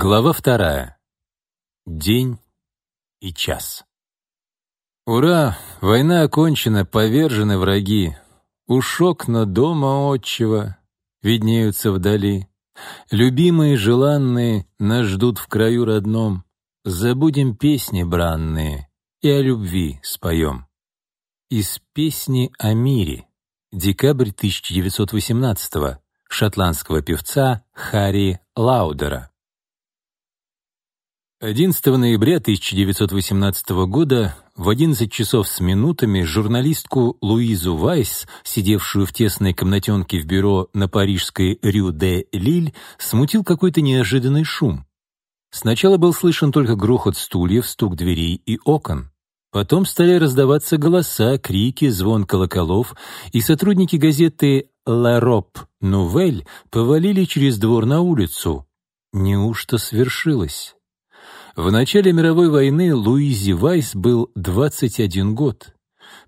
Глава вторая. День и час. Ура! Война окончена, повержены враги. Уж окна дома отчего виднеются вдали. Любимые, желанные нас ждут в краю родном. Забудем песни бранные и о любви споем. Из песни о мире. Декабрь 1918 шотландского певца Харри Лаудера. 11 ноября 1918 года в 11 часов с минутами журналистку Луизу Вайс, сидевшую в тесной комнатенке в бюро на парижской Рю-де-Лиль, смутил какой-то неожиданный шум. Сначала был слышен только грохот стульев, стук дверей и окон. Потом стали раздаваться голоса, крики, звон колоколов, и сотрудники газеты «Ла Роб Нувель» повалили через двор на улицу. Неужто свершилось? В начале мировой войны Луизи Вайс был 21 год.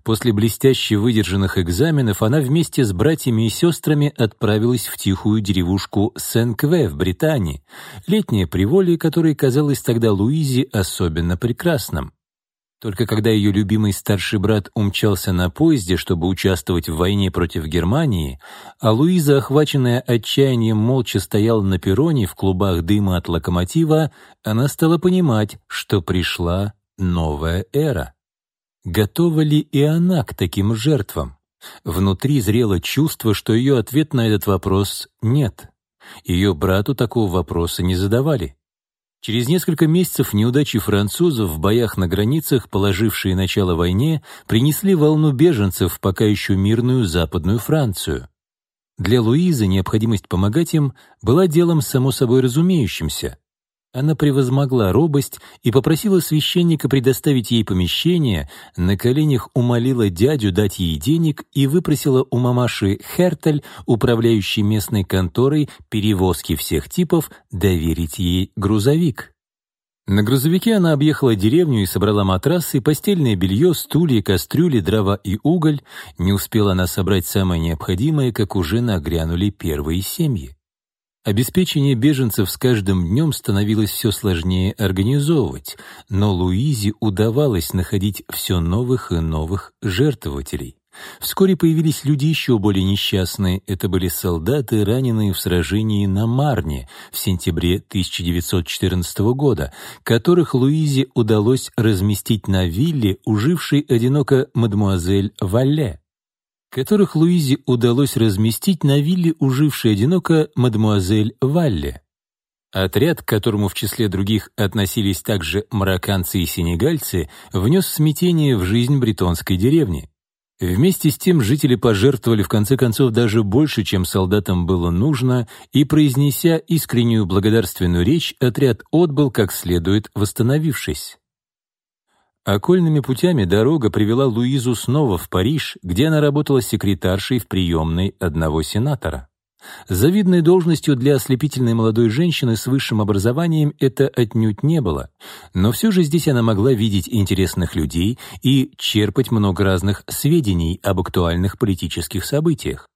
После блестяще выдержанных экзаменов она вместе с братьями и сестрами отправилась в тихую деревушку Сен-Кве в Британии, летнее приволье которой казалось тогда Луизи особенно прекрасным. Только когда ее любимый старший брат умчался на поезде, чтобы участвовать в войне против Германии, а Луиза, охваченная отчаянием, молча стояла на перроне в клубах дыма от локомотива, она стала понимать, что пришла новая эра. Готова ли и она к таким жертвам? Внутри зрело чувство, что ее ответ на этот вопрос — нет. Ее брату такого вопроса не задавали. Через несколько месяцев неудачи французов в боях на границах, положившие начало войне, принесли волну беженцев в пока еще мирную Западную Францию. Для Луизы необходимость помогать им была делом само собой разумеющимся. Она превозмогла робость и попросила священника предоставить ей помещение, на коленях умолила дядю дать ей денег и выпросила у мамаши Хертель, управляющей местной конторой перевозки всех типов, доверить ей грузовик. На грузовике она объехала деревню и собрала матрасы, постельное белье, стулья, кастрюли, дрова и уголь. Не успела она собрать самое необходимое, как уже нагрянули первые семьи. Обеспечение беженцев с каждым днем становилось все сложнее организовывать, но Луизе удавалось находить все новых и новых жертвователей. Вскоре появились люди еще более несчастные. Это были солдаты, раненые в сражении на Марне в сентябре 1914 года, которых Луизе удалось разместить на вилле, ужившей одиноко мадемуазель Валле которых Луизе удалось разместить на вилле, ужившей одиноко мадемуазель Валле. Отряд, к которому в числе других относились также марокканцы и сенегальцы, внес смятение в жизнь бретонской деревни. Вместе с тем жители пожертвовали в конце концов даже больше, чем солдатам было нужно, и, произнеся искреннюю благодарственную речь, отряд отбыл как следует, восстановившись. Окольными путями дорога привела Луизу снова в Париж, где она работала секретаршей в приемной одного сенатора. Завидной должностью для ослепительной молодой женщины с высшим образованием это отнюдь не было, но все же здесь она могла видеть интересных людей и черпать много разных сведений об актуальных политических событиях.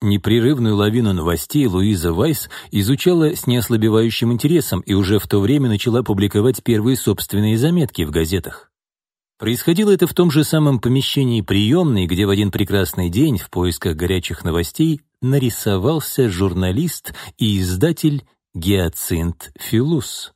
Непрерывную лавину новостей Луиза Вайс изучала с неослабевающим интересом и уже в то время начала публиковать первые собственные заметки в газетах. Происходило это в том же самом помещении приемной, где в один прекрасный день в поисках горячих новостей нарисовался журналист и издатель Гиацинт Филус.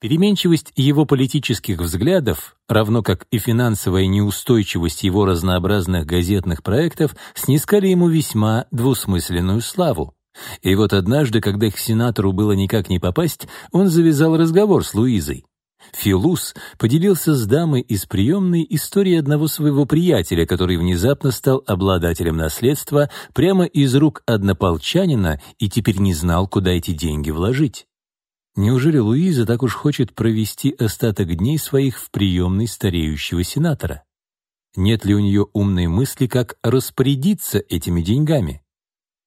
Переменчивость его политических взглядов, равно как и финансовая неустойчивость его разнообразных газетных проектов, снискали ему весьма двусмысленную славу. И вот однажды, когда к сенатору было никак не попасть, он завязал разговор с Луизой. Филус поделился с дамой из приемной историей одного своего приятеля, который внезапно стал обладателем наследства прямо из рук однополчанина и теперь не знал, куда эти деньги вложить. Неужели Луиза так уж хочет провести остаток дней своих в приемной стареющего сенатора? Нет ли у нее умной мысли, как распорядиться этими деньгами?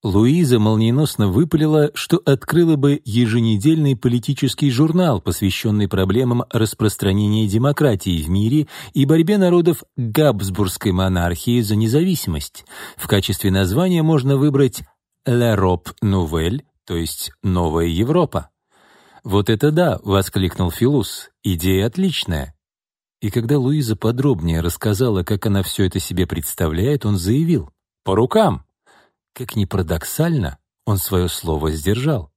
Луиза молниеносно выпалила, что открыла бы еженедельный политический журнал, посвященный проблемам распространения демократии в мире и борьбе народов Габсбургской монархии за независимость. В качестве названия можно выбрать «L'Europe Nouvelle», то есть «Новая Европа». «Вот это да!» — воскликнул Филус. «Идея отличная!» И когда Луиза подробнее рассказала, как она все это себе представляет, он заявил «По рукам!» Как ни парадоксально, он свое слово сдержал.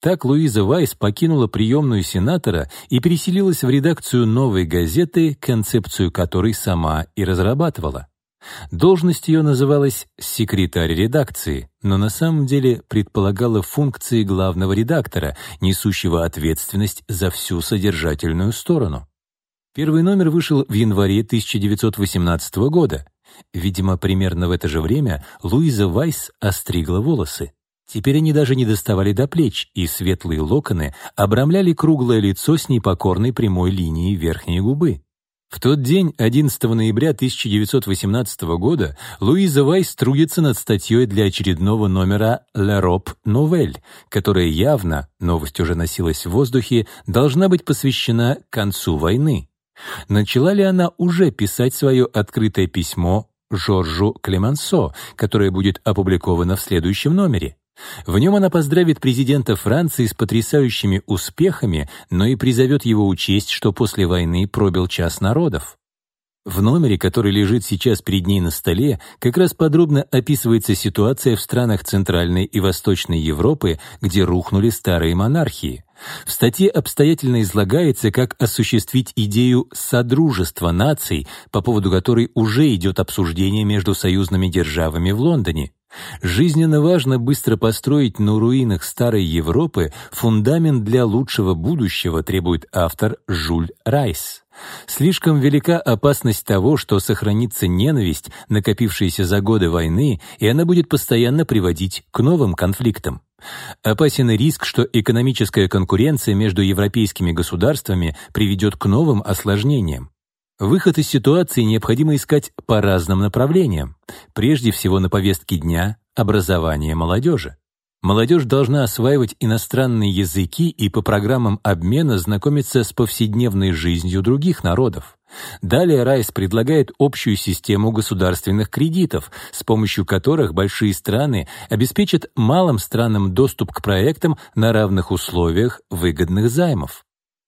Так Луиза Вайс покинула приемную сенатора и переселилась в редакцию «Новой газеты», концепцию которой сама и разрабатывала. Должность ее называлась «секретарь редакции», но на самом деле предполагала функции главного редактора, несущего ответственность за всю содержательную сторону. Первый номер вышел в январе 1918 года. Видимо, примерно в это же время Луиза Вайс остригла волосы. Теперь они даже не доставали до плеч, и светлые локоны обрамляли круглое лицо с непокорной прямой линией верхней губы. В тот день, 11 ноября 1918 года, Луиза Вайс трудится над статьей для очередного номера «La Robe Nouvelle», которая явно, новость уже носилась в воздухе, должна быть посвящена концу войны. Начала ли она уже писать свое открытое письмо Жоржу Клемансо, которое будет опубликовано в следующем номере? В нем она поздравит президента Франции с потрясающими успехами, но и призовет его учесть, что после войны пробил час народов. В номере, который лежит сейчас перед ней на столе, как раз подробно описывается ситуация в странах Центральной и Восточной Европы, где рухнули старые монархии. В статье обстоятельно излагается, как осуществить идею содружества наций, по поводу которой уже идет обсуждение между союзными державами в Лондоне. Жизненно важно быстро построить на руинах старой Европы фундамент для лучшего будущего, требует автор Жюль Райс. Слишком велика опасность того, что сохранится ненависть, накопившаяся за годы войны, и она будет постоянно приводить к новым конфликтам. Опасен риск, что экономическая конкуренция между европейскими государствами приведет к новым осложнениям. Выход из ситуации необходимо искать по разным направлениям. Прежде всего на повестке дня — образование молодежи. Молодежь должна осваивать иностранные языки и по программам обмена знакомиться с повседневной жизнью других народов. Далее Райс предлагает общую систему государственных кредитов, с помощью которых большие страны обеспечат малым странам доступ к проектам на равных условиях выгодных займов.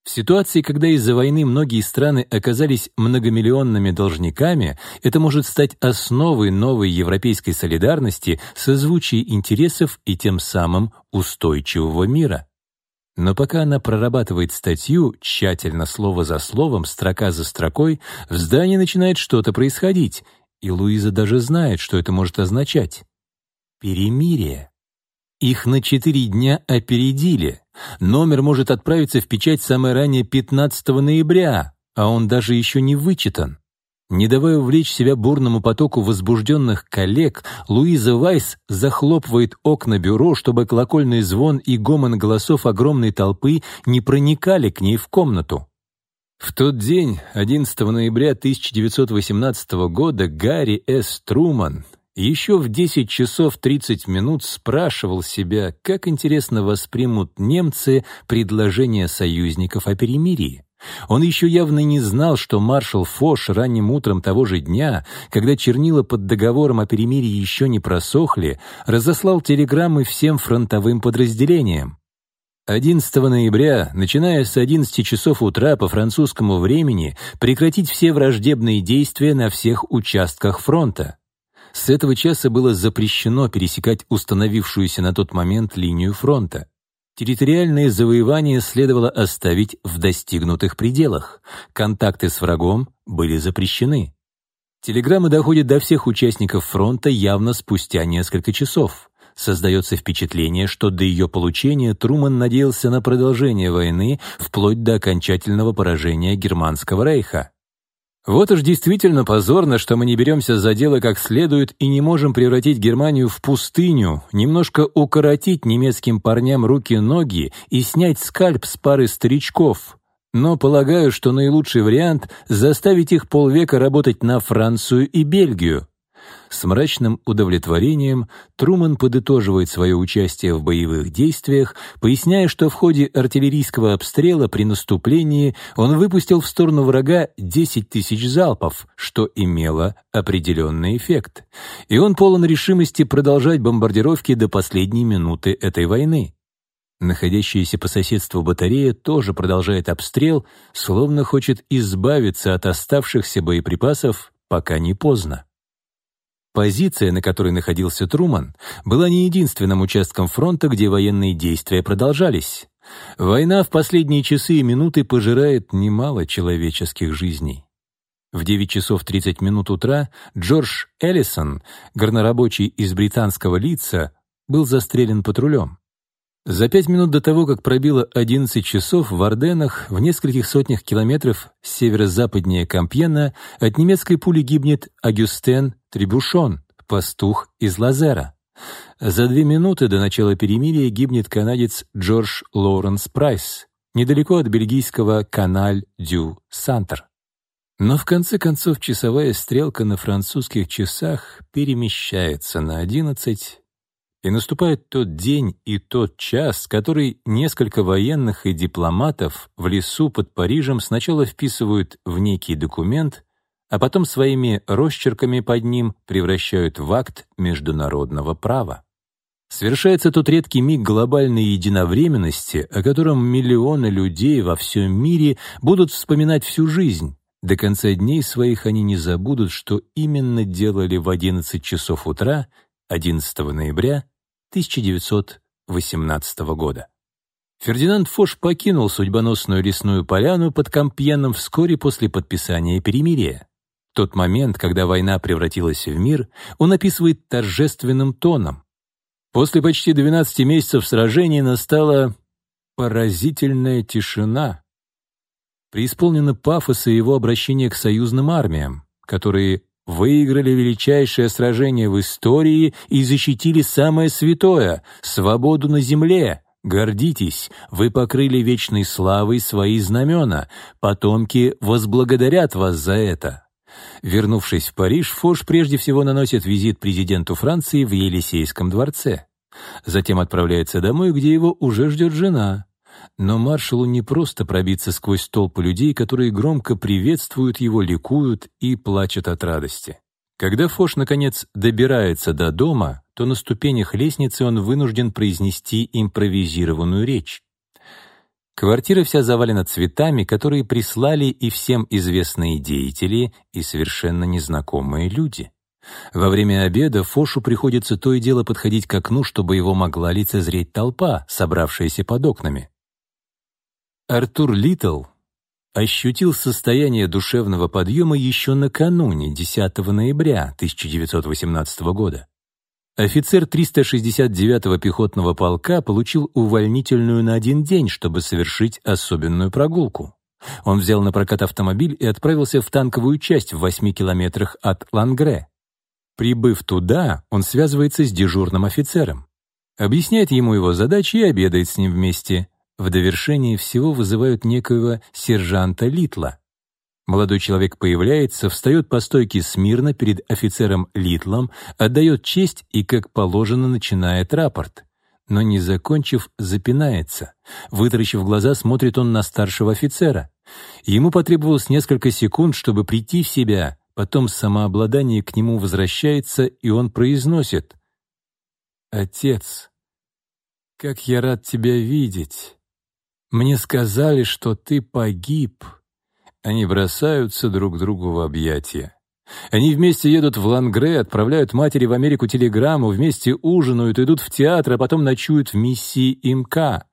В ситуации, когда из-за войны многие страны оказались многомиллионными должниками, это может стать основой новой европейской солидарности, созвучия интересов и тем самым устойчивого мира. Но пока она прорабатывает статью, тщательно слово за словом, строка за строкой, в здании начинает что-то происходить, и Луиза даже знает, что это может означать. Перемирие. Их на четыре дня опередили. Номер может отправиться в печать самое ранее 15 ноября, а он даже еще не вычитан. Не давая увлечь себя бурному потоку возбужденных коллег, Луиза Вайс захлопывает окна бюро, чтобы колокольный звон и гомон голосов огромной толпы не проникали к ней в комнату. В тот день, 11 ноября 1918 года, Гарри С. Труман, еще в 10 часов 30 минут спрашивал себя, как интересно воспримут немцы предложение союзников о перемирии. Он еще явно не знал, что маршал Фош ранним утром того же дня, когда чернила под договором о перемирии еще не просохли, разослал телеграммы всем фронтовым подразделениям. 11 ноября, начиная с 11 часов утра по французскому времени, прекратить все враждебные действия на всех участках фронта. С этого часа было запрещено пересекать установившуюся на тот момент линию фронта. Территориальные завоевания следовало оставить в достигнутых пределах. Контакты с врагом были запрещены. Телеграмма доходит до всех участников фронта явно спустя несколько часов. Создается впечатление, что до ее получения Труман надеялся на продолжение войны вплоть до окончательного поражения Германского рейха. Вот уж действительно позорно, что мы не беремся за дело как следует и не можем превратить Германию в пустыню, немножко укоротить немецким парням руки-ноги и снять скальп с пары старичков. Но полагаю, что наилучший вариант — заставить их полвека работать на Францию и Бельгию. С мрачным удовлетворением Труман подытоживает свое участие в боевых действиях, поясняя, что в ходе артиллерийского обстрела при наступлении он выпустил в сторону врага 10 тысяч залпов, что имело определенный эффект. И он полон решимости продолжать бомбардировки до последней минуты этой войны. Находящаяся по соседству батарея тоже продолжает обстрел, словно хочет избавиться от оставшихся боеприпасов, пока не поздно. Позиция, на которой находился Труман, была не единственным участком фронта, где военные действия продолжались. Война в последние часы и минуты пожирает немало человеческих жизней. В 9 часов 30 минут утра Джордж Эллисон, горнорабочий из британского лица, был застрелен патрулем. За пять минут до того, как пробило 11 часов, в Орденах, в нескольких сотнях километров северо-западнее Кампьена, от немецкой пули гибнет Агюстен Трибушон, пастух из Лазера. За две минуты до начала перемирия гибнет канадец Джордж Лоуренс Прайс, недалеко от бельгийского Каналь-дю-Сантер. Но в конце концов часовая стрелка на французских часах перемещается на одиннадцать и наступает тот день и тот час, который несколько военных и дипломатов в лесу под Парижем сначала вписывают в некий документ, а потом своими росчерками под ним превращают в акт международного права. Совершается тот редкий миг глобальной единовременности, о котором миллионы людей во всем мире будут вспоминать всю жизнь. До конца дней своих они не забудут, что именно делали в 11 часов утра 11 ноября 1918 года. Фердинанд Фош покинул судьбоносную лесную поляну под Кампьеном вскоре после подписания перемирия. Тот момент, когда война превратилась в мир, он описывает торжественным тоном. После почти 12 месяцев сражений настала поразительная тишина. Преисполнено пафоса его обращение к союзным армиям, которые выиграли величайшее сражение в истории и защитили самое святое — свободу на земле. Гордитесь, вы покрыли вечной славой свои знамена, потомки возблагодарят вас за это. Вернувшись в Париж, Фош прежде всего наносит визит президенту Франции в Елисейском дворце. Затем отправляется домой, где его уже ждет жена. Но маршалу не просто пробиться сквозь толпы людей, которые громко приветствуют его, ликуют и плачут от радости. Когда Фош, наконец, добирается до дома, то на ступенях лестницы он вынужден произнести импровизированную речь. Квартира вся завалена цветами, которые прислали и всем известные деятели, и совершенно незнакомые люди. Во время обеда Фошу приходится то и дело подходить к окну, чтобы его могла лицезреть толпа, собравшаяся под окнами. Артур Литл ощутил состояние душевного подъема еще накануне, 10 ноября 1918 года. Офицер 369-го пехотного полка получил увольнительную на один день, чтобы совершить особенную прогулку. Он взял на прокат автомобиль и отправился в танковую часть в 8 километрах от Лангре. Прибыв туда, он связывается с дежурным офицером. Объясняет ему его задачи и обедает с ним вместе. В довершении всего вызывают некоего сержанта Литла. Молодой человек появляется, встает по стойке смирно перед офицером Литлом, отдает честь и, как положено, начинает рапорт. Но, не закончив, запинается. Вытаращив глаза, смотрит он на старшего офицера. Ему потребовалось несколько секунд, чтобы прийти в себя, потом самообладание к нему возвращается, и он произносит «Отец, как я рад тебя видеть!» Мне сказали, что ты погиб. Они бросаются друг другу в объятия. Они вместе едут в Лангре, отправляют матери в Америку телеграмму, вместе ужинают, идут в театр, а потом ночуют в миссии ИМК.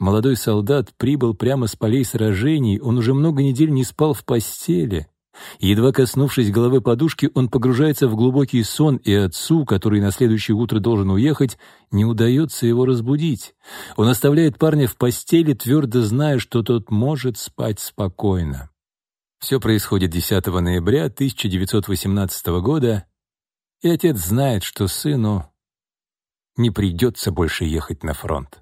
Молодой солдат прибыл прямо с полей сражений, он уже много недель не спал в постели. Едва коснувшись головы подушки, он погружается в глубокий сон, и отцу, который на следующее утро должен уехать, не удается его разбудить. Он оставляет парня в постели, твердо зная, что тот может спать спокойно. Все происходит 10 ноября 1918 года, и отец знает, что сыну не придется больше ехать на фронт.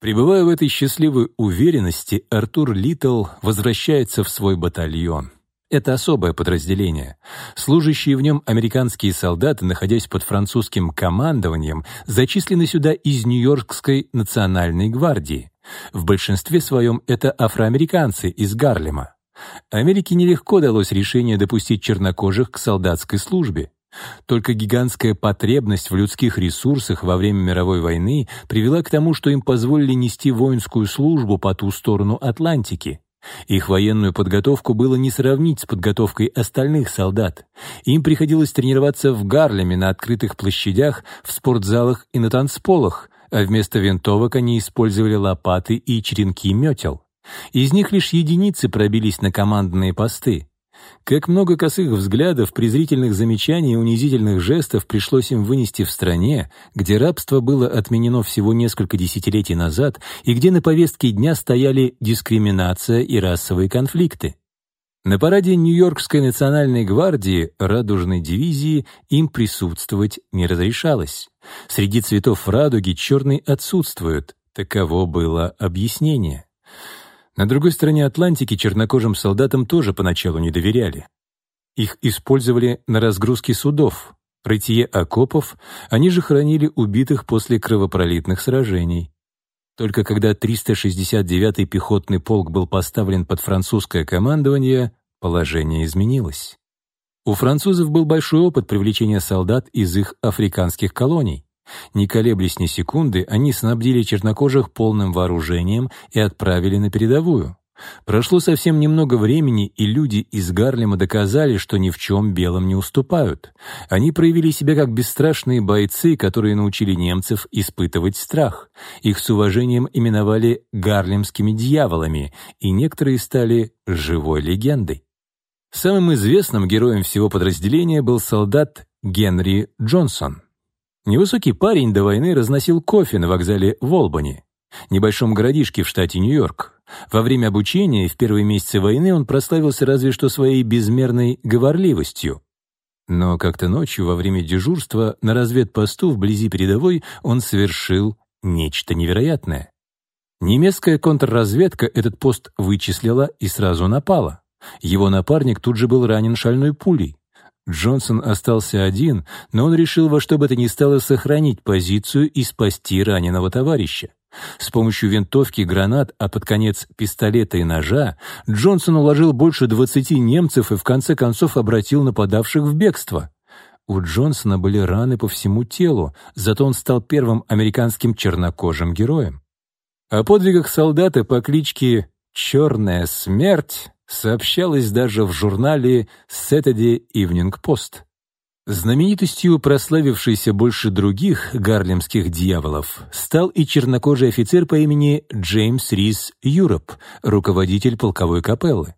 Пребывая в этой счастливой уверенности, Артур Литл возвращается в свой батальон. Это особое подразделение. Служащие в нем американские солдаты, находясь под французским командованием, зачислены сюда из Нью-Йоркской национальной гвардии. В большинстве своем это афроамериканцы из Гарлема. Америке нелегко далось решение допустить чернокожих к солдатской службе. Только гигантская потребность в людских ресурсах во время мировой войны привела к тому, что им позволили нести воинскую службу по ту сторону Атлантики. Их военную подготовку было не сравнить с подготовкой остальных солдат. Им приходилось тренироваться в Гарлеме на открытых площадях, в спортзалах и на танцполах, а вместо винтовок они использовали лопаты и черенки метел. Из них лишь единицы пробились на командные посты. Как много косых взглядов, презрительных замечаний и унизительных жестов пришлось им вынести в стране, где рабство было отменено всего несколько десятилетий назад и где на повестке дня стояли дискриминация и расовые конфликты. На параде Нью-Йоркской национальной гвардии радужной дивизии им присутствовать не разрешалось. Среди цветов радуги черный отсутствует. Таково было объяснение. На другой стороне Атлантики чернокожим солдатам тоже поначалу не доверяли. Их использовали на разгрузке судов, рытье окопов, они же хранили убитых после кровопролитных сражений. Только когда 369-й пехотный полк был поставлен под французское командование, положение изменилось. У французов был большой опыт привлечения солдат из их африканских колоний. Не колеблясь ни секунды, они снабдили чернокожих полным вооружением и отправили на передовую. Прошло совсем немного времени, и люди из Гарлема доказали, что ни в чем белым не уступают. Они проявили себя как бесстрашные бойцы, которые научили немцев испытывать страх. Их с уважением именовали «гарлемскими дьяволами», и некоторые стали живой легендой. Самым известным героем всего подразделения был солдат Генри Джонсон. Невысокий парень до войны разносил кофе на вокзале в Олбани, небольшом городишке в штате Нью-Йорк. Во время обучения в первые месяцы войны он прославился разве что своей безмерной говорливостью. Но как-то ночью во время дежурства на разведпосту вблизи передовой он совершил нечто невероятное. Немецкая контрразведка этот пост вычислила и сразу напала. Его напарник тут же был ранен шальной пулей. Джонсон остался один, но он решил во что бы то ни стало сохранить позицию и спасти раненого товарища. С помощью винтовки, гранат, а под конец пистолета и ножа Джонсон уложил больше 20 немцев и в конце концов обратил нападавших в бегство. У Джонсона были раны по всему телу, зато он стал первым американским чернокожим героем. О подвигах солдата по кличке «Черная смерть» сообщалось даже в журнале Saturday Evening Post. Знаменитостью, прославившейся больше других гарлемских дьяволов, стал и чернокожий офицер по имени Джеймс Рис Юроп, руководитель полковой капеллы.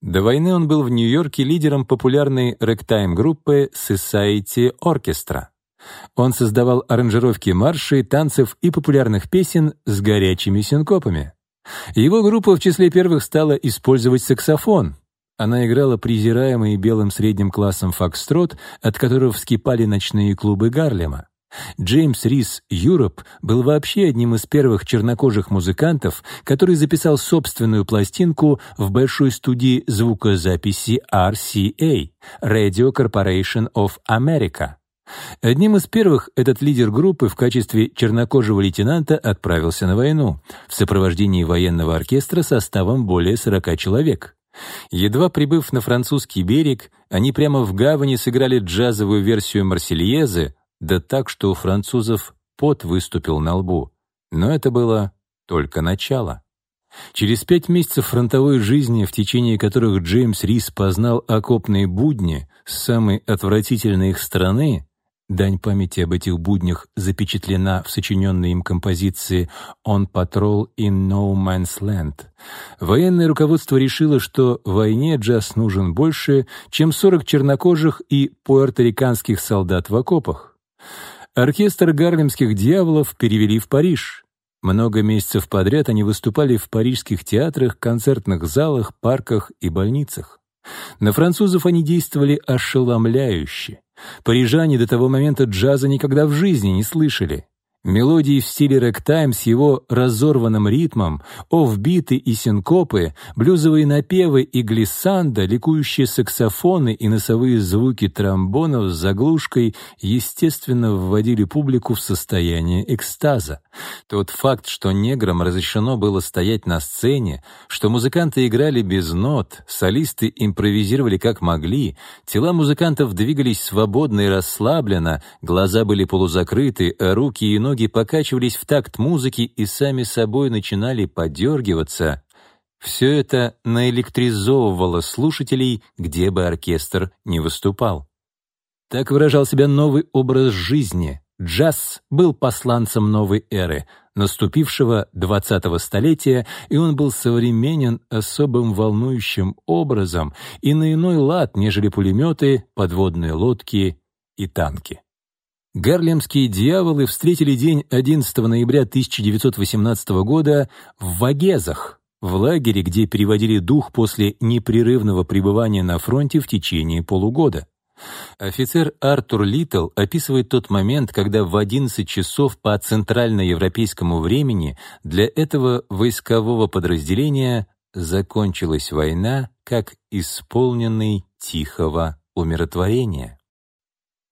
До войны он был в Нью-Йорке лидером популярной рэктайм-группы Society Orchestra. Он создавал аранжировки маршей, танцев и популярных песен с горячими синкопами. Его группа в числе первых стала использовать саксофон. Она играла презираемый белым средним классом фокстрот, от которого вскипали ночные клубы Гарлема. Джеймс Рис Юроп был вообще одним из первых чернокожих музыкантов, который записал собственную пластинку в большой студии звукозаписи RCA — Radio Corporation of America. Одним из первых этот лидер группы в качестве чернокожего лейтенанта отправился на войну в сопровождении военного оркестра составом более 40 человек. Едва прибыв на французский берег, они прямо в гавани сыграли джазовую версию «Марсельезы», да так, что у французов пот выступил на лбу. Но это было только начало. Через пять месяцев фронтовой жизни, в течение которых Джеймс Рис познал окопные будни с самой отвратительной их страны, Дань памяти об этих буднях запечатлена в сочиненной им композиции «On Patrol in No Man's Land». Военное руководство решило, что войне джаз нужен больше, чем 40 чернокожих и пуэрториканских солдат в окопах. Оркестр гарлемских дьяволов перевели в Париж. Много месяцев подряд они выступали в парижских театрах, концертных залах, парках и больницах. На французов они действовали ошеломляюще. Парижане до того момента джаза никогда в жизни не слышали. Мелодии в стиле рэктайм с его разорванным ритмом, офбиты и синкопы, блюзовые напевы и глиссанда, ликующие саксофоны и носовые звуки тромбонов с заглушкой естественно вводили публику в состояние экстаза. Тот факт, что неграм разрешено было стоять на сцене, что музыканты играли без нот, солисты импровизировали как могли, тела музыкантов двигались свободно и расслабленно, глаза были полузакрыты, а руки и ноги ноги покачивались в такт музыки и сами собой начинали подергиваться, все это наэлектризовывало слушателей, где бы оркестр не выступал. Так выражал себя новый образ жизни. Джаз был посланцем новой эры, наступившего 20-го столетия, и он был современен особым волнующим образом и на иной лад, нежели пулеметы, подводные лодки и танки. Гарлемские дьяволы встретили день 11 ноября 1918 года в Вагезах, в лагере, где переводили дух после непрерывного пребывания на фронте в течение полугода. Офицер Артур Литтл описывает тот момент, когда в 11 часов по центральноевропейскому времени для этого войскового подразделения закончилась война как исполненный тихого умиротворения.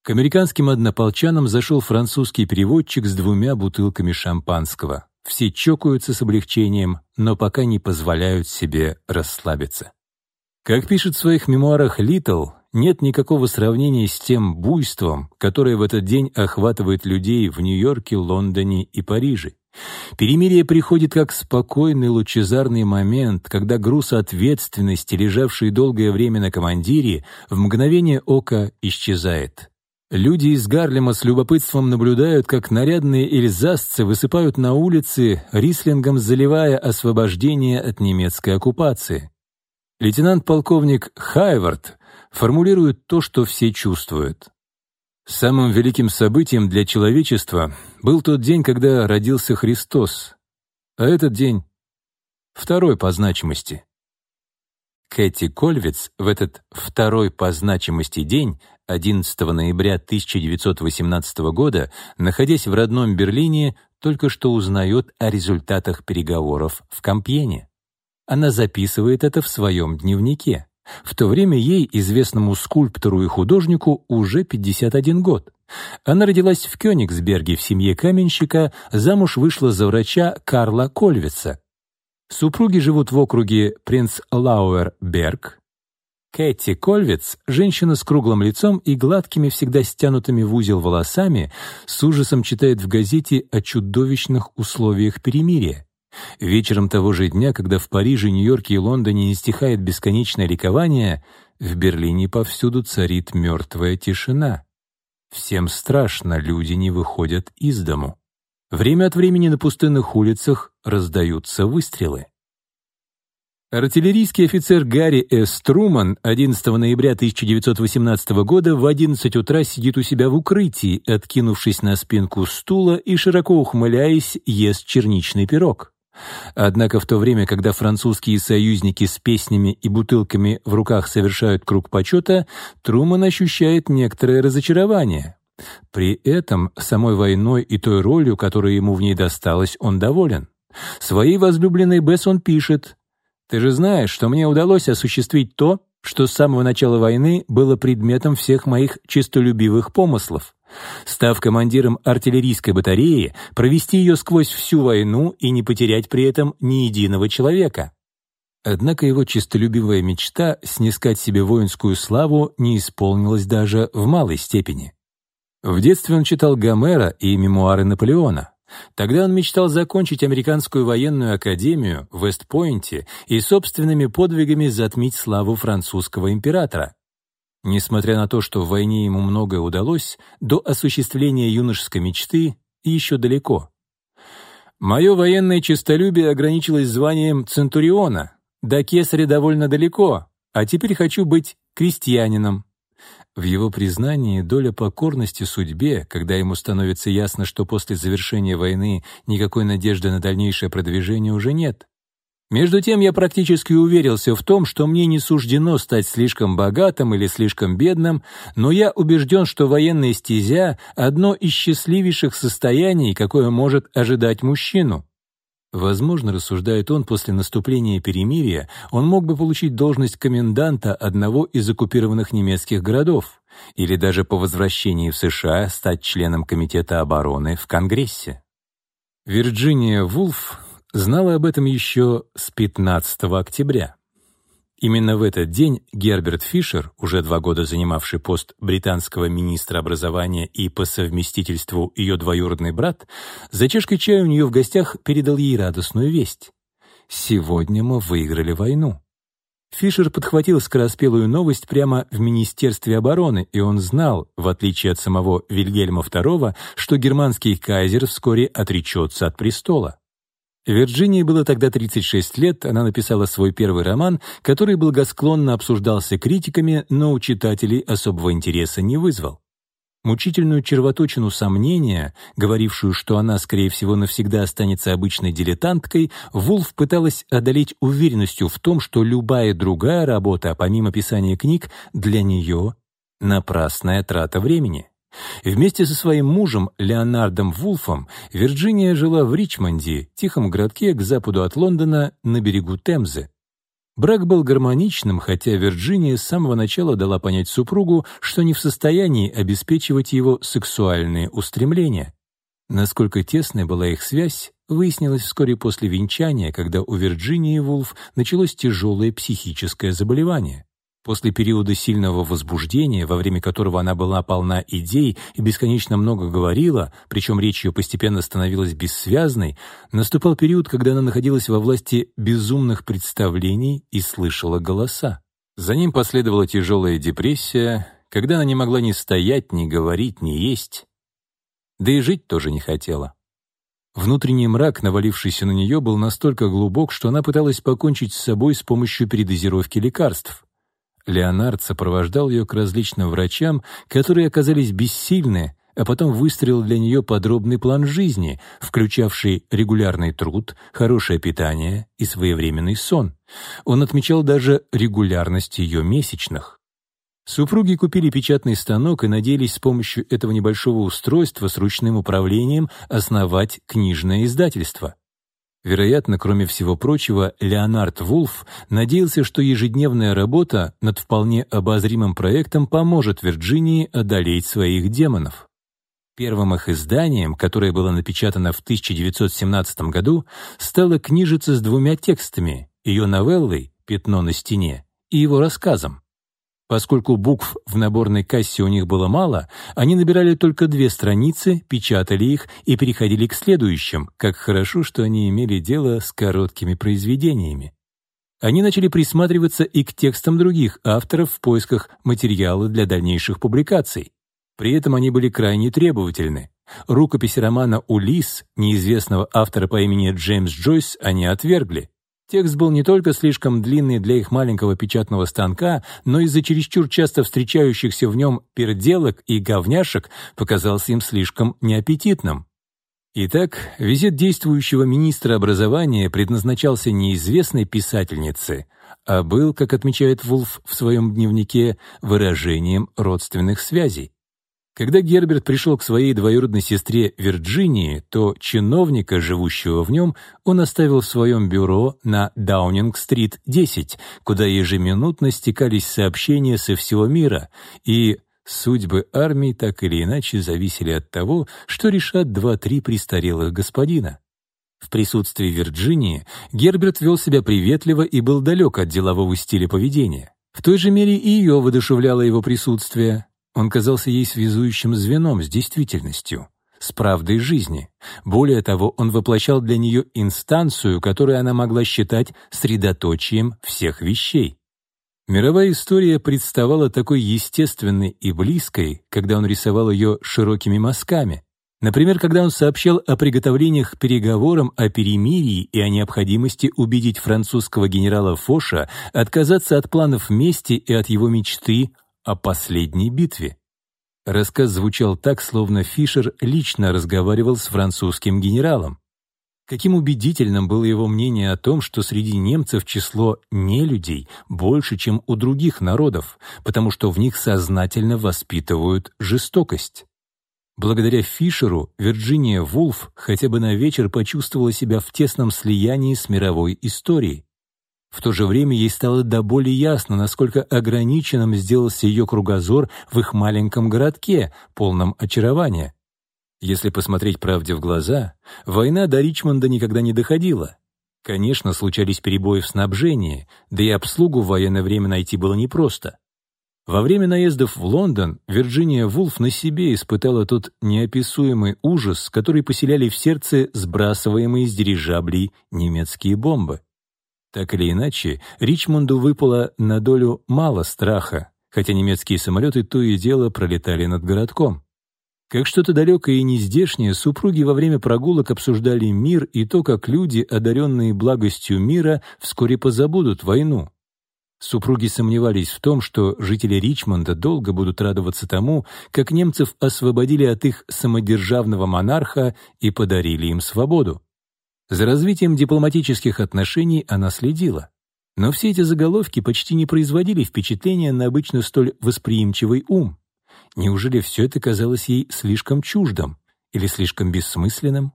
К американским однополчанам зашел французский переводчик с двумя бутылками шампанского. Все чокаются с облегчением, но пока не позволяют себе расслабиться. Как пишет в своих мемуарах Литл, нет никакого сравнения с тем буйством, которое в этот день охватывает людей в Нью-Йорке, Лондоне и Париже. Перемирие приходит как спокойный лучезарный момент, когда груз ответственности, лежавший долгое время на командире, в мгновение ока исчезает. Люди из Гарлема с любопытством наблюдают, как нарядные эльзасцы высыпают на улицы, рислингом заливая освобождение от немецкой оккупации. Лейтенант-полковник Хайвард формулирует то, что все чувствуют. Самым великим событием для человечества был тот день, когда родился Христос, а этот день — второй по значимости. Кэти Кольвиц в этот второй по значимости день 11 ноября 1918 года, находясь в родном Берлине, только что узнает о результатах переговоров в Кампьене. Она записывает это в своем дневнике. В то время ей, известному скульптору и художнику, уже 51 год. Она родилась в Кёнигсберге в семье каменщика, замуж вышла за врача Карла Кольвица. Супруги живут в округе Принц Лауэр-Берг, Кэти Кольвиц, женщина с круглым лицом и гладкими, всегда стянутыми в узел волосами, с ужасом читает в газете о чудовищных условиях перемирия. Вечером того же дня, когда в Париже, Нью-Йорке и Лондоне не стихает бесконечное ликование, в Берлине повсюду царит мертвая тишина. Всем страшно, люди не выходят из дому. Время от времени на пустынных улицах раздаются выстрелы. Артиллерийский офицер Гарри С. Труман 11 ноября 1918 года в 11 утра сидит у себя в укрытии, откинувшись на спинку стула и, широко ухмыляясь, ест черничный пирог. Однако в то время, когда французские союзники с песнями и бутылками в руках совершают круг почета, Труман ощущает некоторое разочарование. При этом самой войной и той ролью, которая ему в ней досталась, он доволен. Своей возлюбленной Бесс он пишет ты же знаешь, что мне удалось осуществить то, что с самого начала войны было предметом всех моих честолюбивых помыслов. Став командиром артиллерийской батареи, провести ее сквозь всю войну и не потерять при этом ни единого человека. Однако его честолюбивая мечта снискать себе воинскую славу не исполнилась даже в малой степени. В детстве он читал Гомера и мемуары Наполеона. Тогда он мечтал закончить американскую военную академию в Вестпойнте и собственными подвигами затмить славу французского императора. Несмотря на то, что в войне ему многое удалось, до осуществления юношеской мечты еще далеко. Мое военное честолюбие ограничилось званием Центуриона. До кесаря довольно далеко, а теперь хочу быть крестьянином. В его признании доля покорности судьбе, когда ему становится ясно, что после завершения войны никакой надежды на дальнейшее продвижение уже нет. Между тем я практически уверился в том, что мне не суждено стать слишком богатым или слишком бедным, но я убежден, что военная стезя — одно из счастливейших состояний, какое может ожидать мужчину. Возможно, рассуждает он, после наступления перемирия он мог бы получить должность коменданта одного из оккупированных немецких городов или даже по возвращении в США стать членом Комитета обороны в Конгрессе. Вирджиния Вулф знала об этом еще с 15 октября. Именно в этот день Герберт Фишер, уже два года занимавший пост британского министра образования и по совместительству ее двоюродный брат, за чашкой чая у нее в гостях передал ей радостную весть. «Сегодня мы выиграли войну». Фишер подхватил скороспелую новость прямо в Министерстве обороны, и он знал, в отличие от самого Вильгельма II, что германский кайзер вскоре отречется от престола. Вирджинии было тогда 36 лет, она написала свой первый роман, который благосклонно обсуждался критиками, но у читателей особого интереса не вызвал. Мучительную червоточину сомнения, говорившую, что она, скорее всего, навсегда останется обычной дилетанткой, Вулф пыталась одолеть уверенностью в том, что любая другая работа, помимо писания книг, для нее — напрасная трата времени. Вместе со своим мужем Леонардом Вулфом Вирджиния жила в Ричмонде, тихом городке к западу от Лондона, на берегу Темзы. Брак был гармоничным, хотя Вирджиния с самого начала дала понять супругу, что не в состоянии обеспечивать его сексуальные устремления. Насколько тесной была их связь, выяснилось вскоре после венчания, когда у Вирджинии Вулф началось тяжелое психическое заболевание. После периода сильного возбуждения, во время которого она была полна идей и бесконечно много говорила, причем речь ее постепенно становилась бессвязной, наступал период, когда она находилась во власти безумных представлений и слышала голоса. За ним последовала тяжелая депрессия, когда она не могла ни стоять, ни говорить, ни есть. Да и жить тоже не хотела. Внутренний мрак, навалившийся на нее, был настолько глубок, что она пыталась покончить с собой с помощью передозировки лекарств. Леонард сопровождал ее к различным врачам, которые оказались бессильны, а потом выстроил для нее подробный план жизни, включавший регулярный труд, хорошее питание и своевременный сон. Он отмечал даже регулярность ее месячных. Супруги купили печатный станок и надеялись с помощью этого небольшого устройства с ручным управлением основать книжное издательство. Вероятно, кроме всего прочего, Леонард Вулф надеялся, что ежедневная работа над вполне обозримым проектом поможет Вирджинии одолеть своих демонов. Первым их изданием, которое было напечатано в 1917 году, стала книжица с двумя текстами, ее новеллой «Пятно на стене» и его рассказом. Поскольку букв в наборной кассе у них было мало, они набирали только две страницы, печатали их и переходили к следующим, как хорошо, что они имели дело с короткими произведениями. Они начали присматриваться и к текстам других авторов в поисках материала для дальнейших публикаций. При этом они были крайне требовательны. Рукопись романа «Улисс» неизвестного автора по имени Джеймс Джойс они отвергли. Текст был не только слишком длинный для их маленького печатного станка, но из-за чересчур часто встречающихся в нем перделок и говняшек показался им слишком неаппетитным. Итак, визит действующего министра образования предназначался неизвестной писательнице, а был, как отмечает Вулф в своем дневнике, выражением родственных связей. Когда Герберт пришел к своей двоюродной сестре Вирджинии, то чиновника, живущего в нем, он оставил в своем бюро на Даунинг-стрит 10, куда ежеминутно стекались сообщения со всего мира, и судьбы армии так или иначе зависели от того, что решат два-три престарелых господина. В присутствии Вирджинии Герберт вел себя приветливо и был далек от делового стиля поведения. В той же мере и ее воодушевляло его присутствие. Он казался ей связующим звеном с действительностью, с правдой жизни. Более того, он воплощал для нее инстанцию, которую она могла считать средоточием всех вещей. Мировая история представала такой естественной и близкой, когда он рисовал ее широкими мазками. Например, когда он сообщал о приготовлениях к переговорам о перемирии и о необходимости убедить французского генерала Фоша отказаться от планов мести и от его мечты о последней битве. Рассказ звучал так, словно Фишер лично разговаривал с французским генералом. Каким убедительным было его мнение о том, что среди немцев число нелюдей больше, чем у других народов, потому что в них сознательно воспитывают жестокость. Благодаря Фишеру Вирджиния Вулф хотя бы на вечер почувствовала себя в тесном слиянии с мировой историей. В то же время ей стало до боли ясно, насколько ограниченным сделался ее кругозор в их маленьком городке, полном очарования. Если посмотреть правде в глаза, война до Ричмонда никогда не доходила. Конечно, случались перебои в снабжении, да и обслугу в военное время найти было непросто. Во время наездов в Лондон Вирджиния Вулф на себе испытала тот неописуемый ужас, который поселяли в сердце сбрасываемые из дирижаблей немецкие бомбы. Так или иначе, Ричмонду выпало на долю мало страха, хотя немецкие самолеты то и дело пролетали над городком. Как что-то далекое и нездешнее, супруги во время прогулок обсуждали мир и то, как люди, одаренные благостью мира, вскоре позабудут войну. Супруги сомневались в том, что жители Ричмонда долго будут радоваться тому, как немцев освободили от их самодержавного монарха и подарили им свободу. За развитием дипломатических отношений она следила. Но все эти заголовки почти не производили впечатления на обычно столь восприимчивый ум. Неужели все это казалось ей слишком чуждым или слишком бессмысленным?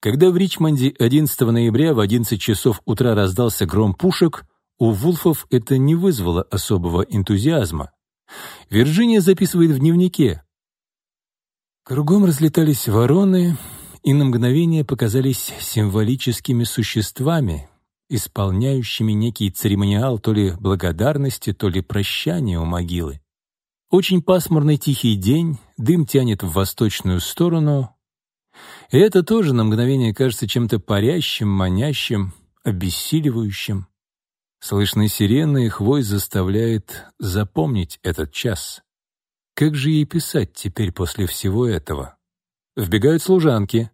Когда в Ричмонде 11 ноября в 11 часов утра раздался гром пушек, у Вулфов это не вызвало особого энтузиазма. Вирджиния записывает в дневнике. Кругом разлетались вороны, и на мгновение показались символическими существами, исполняющими некий церемониал то ли благодарности, то ли прощания у могилы. Очень пасмурный тихий день, дым тянет в восточную сторону. И это тоже на мгновение кажется чем-то парящим, манящим, обессиливающим. Слышны сирены, и хвой заставляет запомнить этот час. Как же ей писать теперь после всего этого? Вбегают служанки.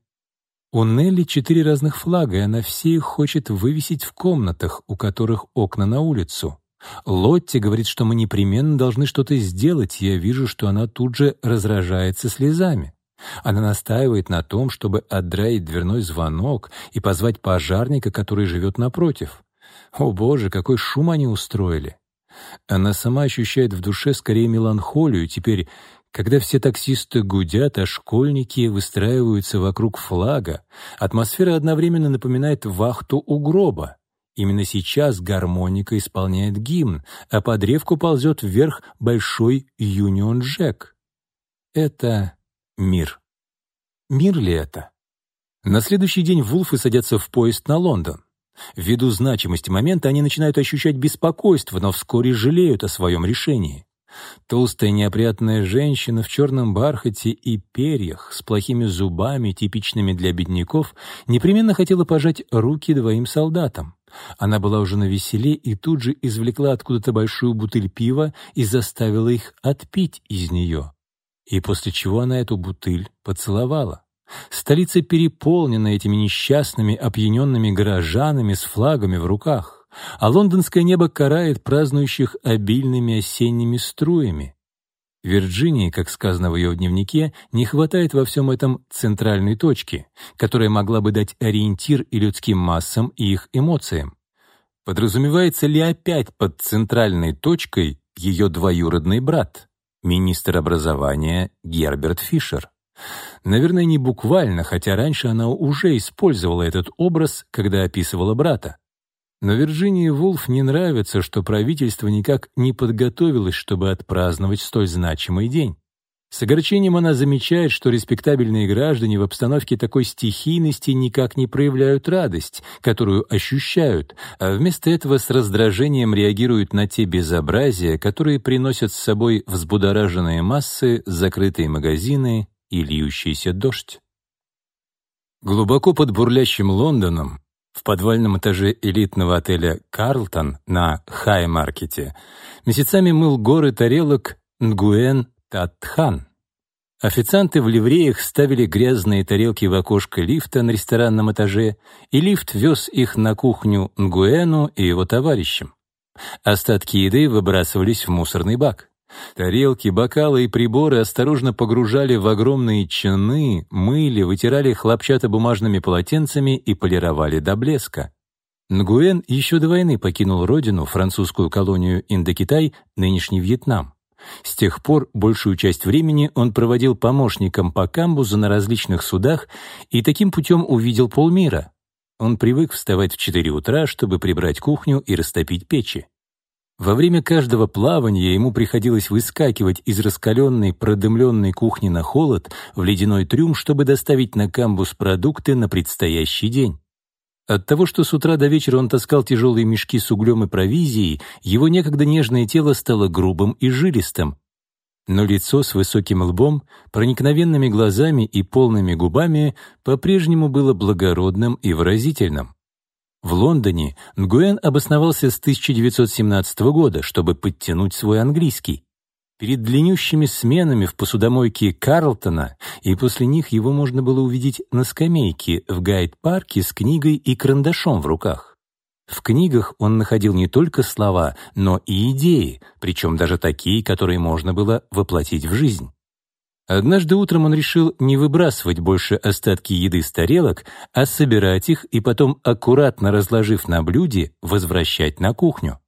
У Нелли четыре разных флага, и она все их хочет вывесить в комнатах, у которых окна на улицу. Лотти говорит, что мы непременно должны что-то сделать, я вижу, что она тут же разражается слезами. Она настаивает на том, чтобы отдраить дверной звонок и позвать пожарника, который живет напротив. О боже, какой шум они устроили! Она сама ощущает в душе скорее меланхолию теперь, когда все таксисты гудят, а школьники выстраиваются вокруг флага, атмосфера одновременно напоминает вахту у гроба. Именно сейчас гармоника исполняет гимн, а по древку ползет вверх большой Юнион Джек. Это мир. Мир ли это? На следующий день Вулфы садятся в поезд на Лондон. Ввиду значимости момента они начинают ощущать беспокойство, но вскоре жалеют о своем решении. Толстая неопрятная женщина в черном бархате и перьях, с плохими зубами, типичными для бедняков, непременно хотела пожать руки двоим солдатам. Она была уже на веселе и тут же извлекла откуда-то большую бутыль пива и заставила их отпить из нее. И после чего она эту бутыль поцеловала. Столица переполнена этими несчастными, опьяненными горожанами с флагами в руках, а лондонское небо карает празднующих обильными осенними струями. Вирджинии, как сказано в ее дневнике, не хватает во всем этом центральной точки, которая могла бы дать ориентир и людским массам, и их эмоциям. Подразумевается ли опять под центральной точкой ее двоюродный брат, министр образования Герберт Фишер? Наверное, не буквально, хотя раньше она уже использовала этот образ, когда описывала брата. Но Вирджинии Вулф не нравится, что правительство никак не подготовилось, чтобы отпраздновать столь значимый день. С огорчением она замечает, что респектабельные граждане в обстановке такой стихийности никак не проявляют радость, которую ощущают, а вместо этого с раздражением реагируют на те безобразия, которые приносят с собой взбудораженные массы, закрытые магазины и льющийся дождь. Глубоко под бурлящим Лондоном, в подвальном этаже элитного отеля «Карлтон» на Хай-маркете, месяцами мыл горы тарелок Нгуэн Татхан. Официанты в ливреях ставили грязные тарелки в окошко лифта на ресторанном этаже, и лифт вез их на кухню Нгуэну и его товарищам. Остатки еды выбрасывались в мусорный бак. Тарелки, бокалы и приборы осторожно погружали в огромные чаны, мыли, вытирали хлопчатобумажными полотенцами и полировали до блеска. Нгуэн еще до войны покинул родину, французскую колонию Индокитай, нынешний Вьетнам. С тех пор большую часть времени он проводил помощником по камбузу на различных судах и таким путем увидел полмира. Он привык вставать в 4 утра, чтобы прибрать кухню и растопить печи. Во время каждого плавания ему приходилось выскакивать из раскаленной, продымленной кухни на холод в ледяной трюм, чтобы доставить на камбус продукты на предстоящий день. От того, что с утра до вечера он таскал тяжелые мешки с углем и провизией, его некогда нежное тело стало грубым и жилистым. Но лицо с высоким лбом, проникновенными глазами и полными губами по-прежнему было благородным и выразительным. В Лондоне Нгуэн обосновался с 1917 года, чтобы подтянуть свой английский. Перед длиннющими сменами в посудомойке Карлтона, и после них его можно было увидеть на скамейке в гайд-парке с книгой и карандашом в руках. В книгах он находил не только слова, но и идеи, причем даже такие, которые можно было воплотить в жизнь. Однажды утром он решил не выбрасывать больше остатки еды с тарелок, а собирать их и потом, аккуратно разложив на блюде, возвращать на кухню.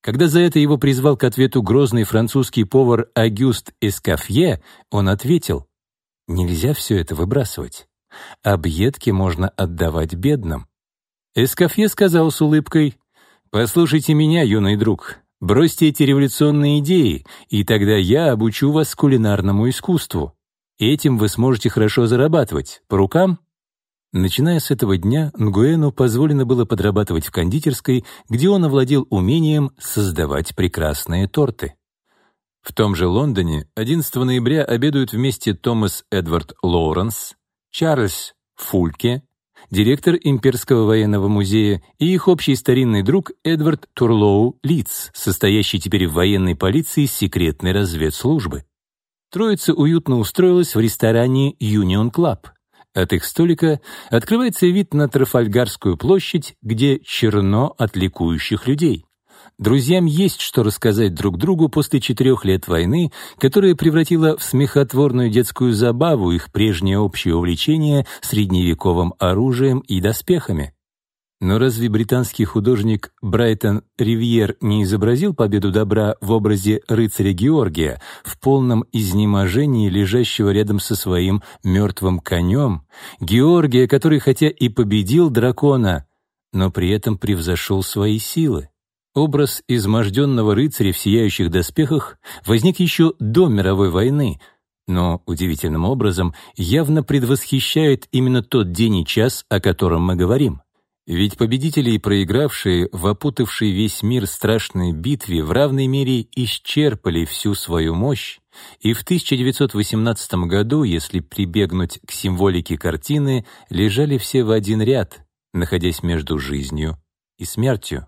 Когда за это его призвал к ответу грозный французский повар Агюст Эскафье, он ответил, «Нельзя все это выбрасывать. Объедки можно отдавать бедным». Эскафье сказал с улыбкой, «Послушайте меня, юный друг, Бросьте эти революционные идеи, и тогда я обучу вас кулинарному искусству. Этим вы сможете хорошо зарабатывать. По рукам? Начиная с этого дня, Нгуэну позволено было подрабатывать в кондитерской, где он овладел умением создавать прекрасные торты. В том же Лондоне 11 ноября обедают вместе Томас Эдвард Лоуренс, Чарльз Фульке, директор Имперского военного музея, и их общий старинный друг Эдвард Турлоу Литц, состоящий теперь в военной полиции секретной разведслужбы. Троица уютно устроилась в ресторане Union Club. От их столика открывается вид на Трафальгарскую площадь, где черно от ликующих людей. Друзьям есть что рассказать друг другу после четырех лет войны, которая превратила в смехотворную детскую забаву их прежнее общее увлечение средневековым оружием и доспехами. Но разве британский художник Брайтон Ривьер не изобразил победу добра в образе рыцаря Георгия, в полном изнеможении лежащего рядом со своим мертвым конем, Георгия, который хотя и победил дракона, но при этом превзошел свои силы? Образ изможденного рыцаря в сияющих доспехах возник еще до мировой войны, но удивительным образом явно предвосхищает именно тот день и час, о котором мы говорим. Ведь победители и проигравшие, в опутавшей весь мир страшной битве, в равной мере исчерпали всю свою мощь, и в 1918 году, если прибегнуть к символике картины, лежали все в один ряд, находясь между жизнью и смертью.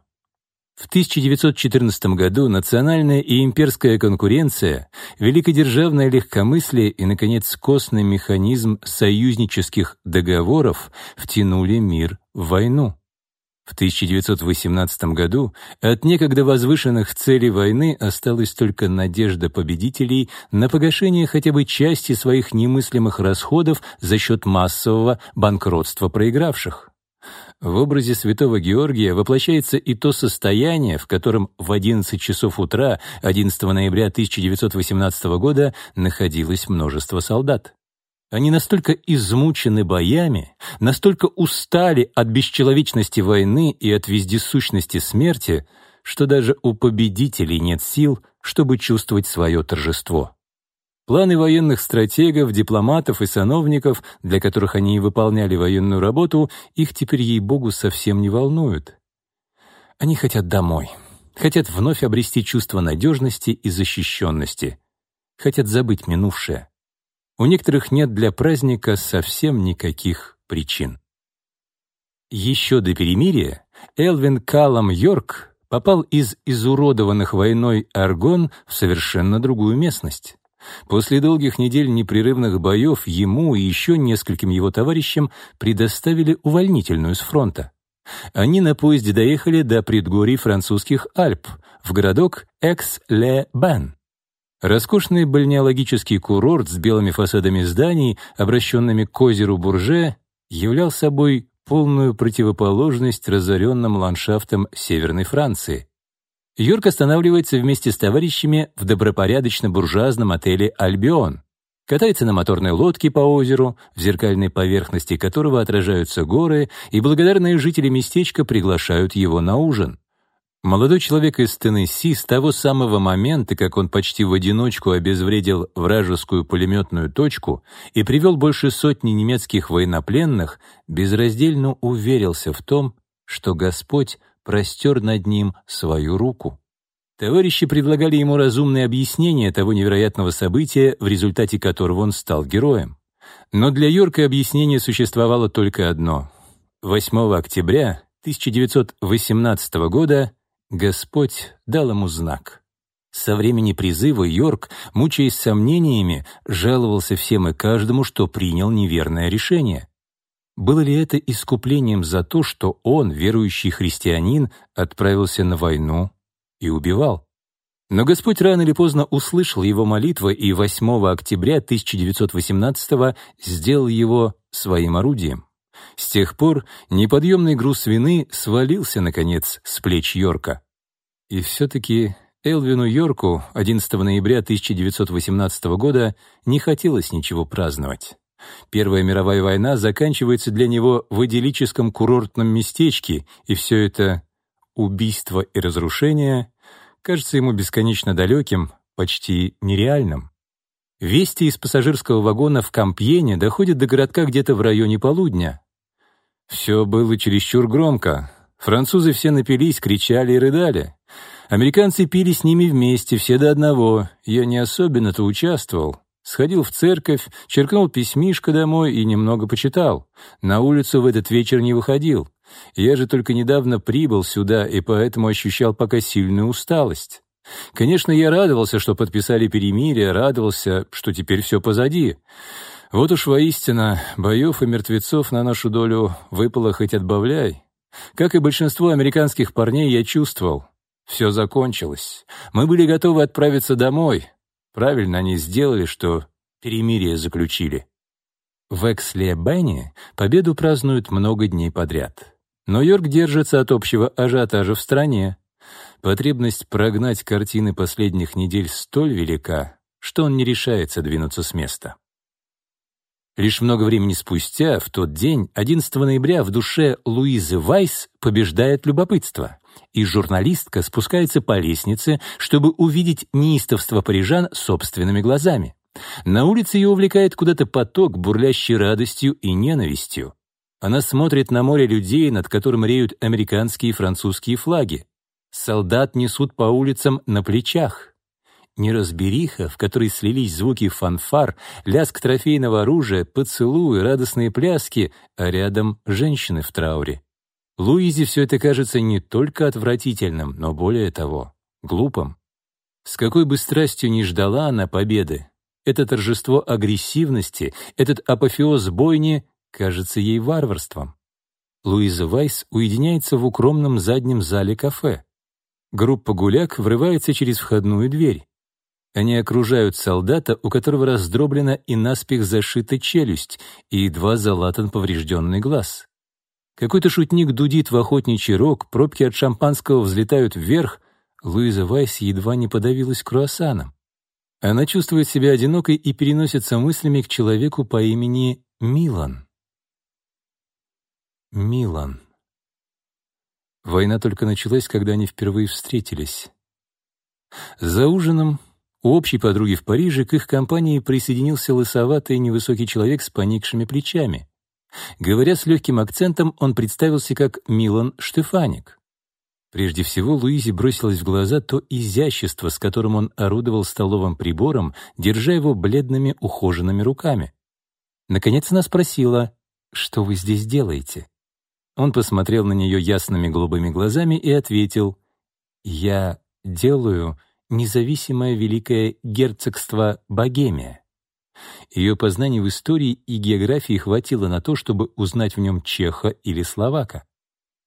В 1914 году национальная и имперская конкуренция, великодержавное легкомыслие и, наконец, костный механизм союзнических договоров втянули мир в войну. В 1918 году от некогда возвышенных целей войны осталась только надежда победителей на погашение хотя бы части своих немыслимых расходов за счет массового банкротства проигравших. В образе святого Георгия воплощается и то состояние, в котором в 11 часов утра 11 ноября 1918 года находилось множество солдат. Они настолько измучены боями, настолько устали от бесчеловечности войны и от вездесущности смерти, что даже у победителей нет сил, чтобы чувствовать свое торжество. Планы военных стратегов, дипломатов и сановников, для которых они и выполняли военную работу, их теперь, ей-богу, совсем не волнуют. Они хотят домой, хотят вновь обрести чувство надежности и защищенности, хотят забыть минувшее. У некоторых нет для праздника совсем никаких причин. Еще до перемирия Элвин Каллам Йорк попал из изуродованных войной Аргон в совершенно другую местность. После долгих недель непрерывных боев ему и еще нескольким его товарищам предоставили увольнительную с фронта. Они на поезде доехали до предгорий французских Альп, в городок Экс-Ле-Бен. Роскошный бальнеологический курорт с белыми фасадами зданий, обращенными к озеру Бурже, являл собой полную противоположность разоренным ландшафтам Северной Франции. Йорк останавливается вместе с товарищами в добропорядочно-буржуазном отеле «Альбион», катается на моторной лодке по озеру, в зеркальной поверхности которого отражаются горы, и благодарные жители местечка приглашают его на ужин. Молодой человек из Теннесси с того самого момента, как он почти в одиночку обезвредил вражескую пулеметную точку и привел больше сотни немецких военнопленных, безраздельно уверился в том, что Господь простер над ним свою руку. Товарищи предлагали ему разумные объяснения того невероятного события, в результате которого он стал героем. Но для Йорка объяснение существовало только одно. 8 октября 1918 года Господь дал ему знак. Со времени призыва Йорк, мучаясь сомнениями, жаловался всем и каждому, что принял неверное решение. Было ли это искуплением за то, что он, верующий христианин, отправился на войну и убивал? Но Господь рано или поздно услышал его молитвы и 8 октября 1918 сделал его своим орудием. С тех пор неподъемный груз вины свалился, наконец, с плеч Йорка. И все-таки Элвину Йорку 11 ноября 1918 года не хотелось ничего праздновать. Первая мировая война заканчивается для него в идиллическом курортном местечке, и все это убийство и разрушение кажется ему бесконечно далеким, почти нереальным. Вести из пассажирского вагона в Кампьене доходят до городка где-то в районе полудня. Все было чересчур громко. Французы все напились, кричали и рыдали. Американцы пили с ними вместе, все до одного. Я не особенно-то участвовал. Сходил в церковь, черкнул письмишко домой и немного почитал. На улицу в этот вечер не выходил. Я же только недавно прибыл сюда и поэтому ощущал пока сильную усталость. Конечно, я радовался, что подписали перемирие, радовался, что теперь все позади. Вот уж воистину, боев и мертвецов на нашу долю выпало хоть отбавляй. Как и большинство американских парней, я чувствовал, все закончилось. Мы были готовы отправиться домой. Правильно они сделали, что перемирие заключили. В Эксле-Бенни победу празднуют много дней подряд. Но Йорк держится от общего ажиотажа в стране. Потребность прогнать картины последних недель столь велика, что он не решается двинуться с места. Лишь много времени спустя, в тот день, 11 ноября, в душе Луизы Вайс побеждает любопытство, и журналистка спускается по лестнице, чтобы увидеть неистовство парижан собственными глазами. На улице ее увлекает куда-то поток, бурлящий радостью и ненавистью. Она смотрит на море людей, над которым реют американские и французские флаги. Солдат несут по улицам на плечах неразбериха, в которой слились звуки фанфар, лязг трофейного оружия, поцелуи, радостные пляски, а рядом женщины в трауре. Луизе все это кажется не только отвратительным, но более того, глупым. С какой бы страстью ни ждала она победы, это торжество агрессивности, этот апофеоз бойни кажется ей варварством. Луиза Вайс уединяется в укромном заднем зале кафе. Группа гуляк врывается через входную дверь. Они окружают солдата, у которого раздроблена и наспех зашита челюсть, и едва залатан поврежденный глаз. Какой-то шутник дудит в охотничий рог, пробки от шампанского взлетают вверх, Луиза Вайс едва не подавилась круассаном. Она чувствует себя одинокой и переносится мыслями к человеку по имени Милан. Милан. Война только началась, когда они впервые встретились. За ужином у общей подруги в Париже к их компании присоединился лысоватый невысокий человек с поникшими плечами. Говоря с легким акцентом, он представился как Милан Штефаник. Прежде всего, Луизе бросилось в глаза то изящество, с которым он орудовал столовым прибором, держа его бледными ухоженными руками. Наконец она спросила, «Что вы здесь делаете?» Он посмотрел на нее ясными голубыми глазами и ответил, «Я делаю независимое великое герцогство Богемия. Ее познаний в истории и географии хватило на то, чтобы узнать в нем чеха или словака.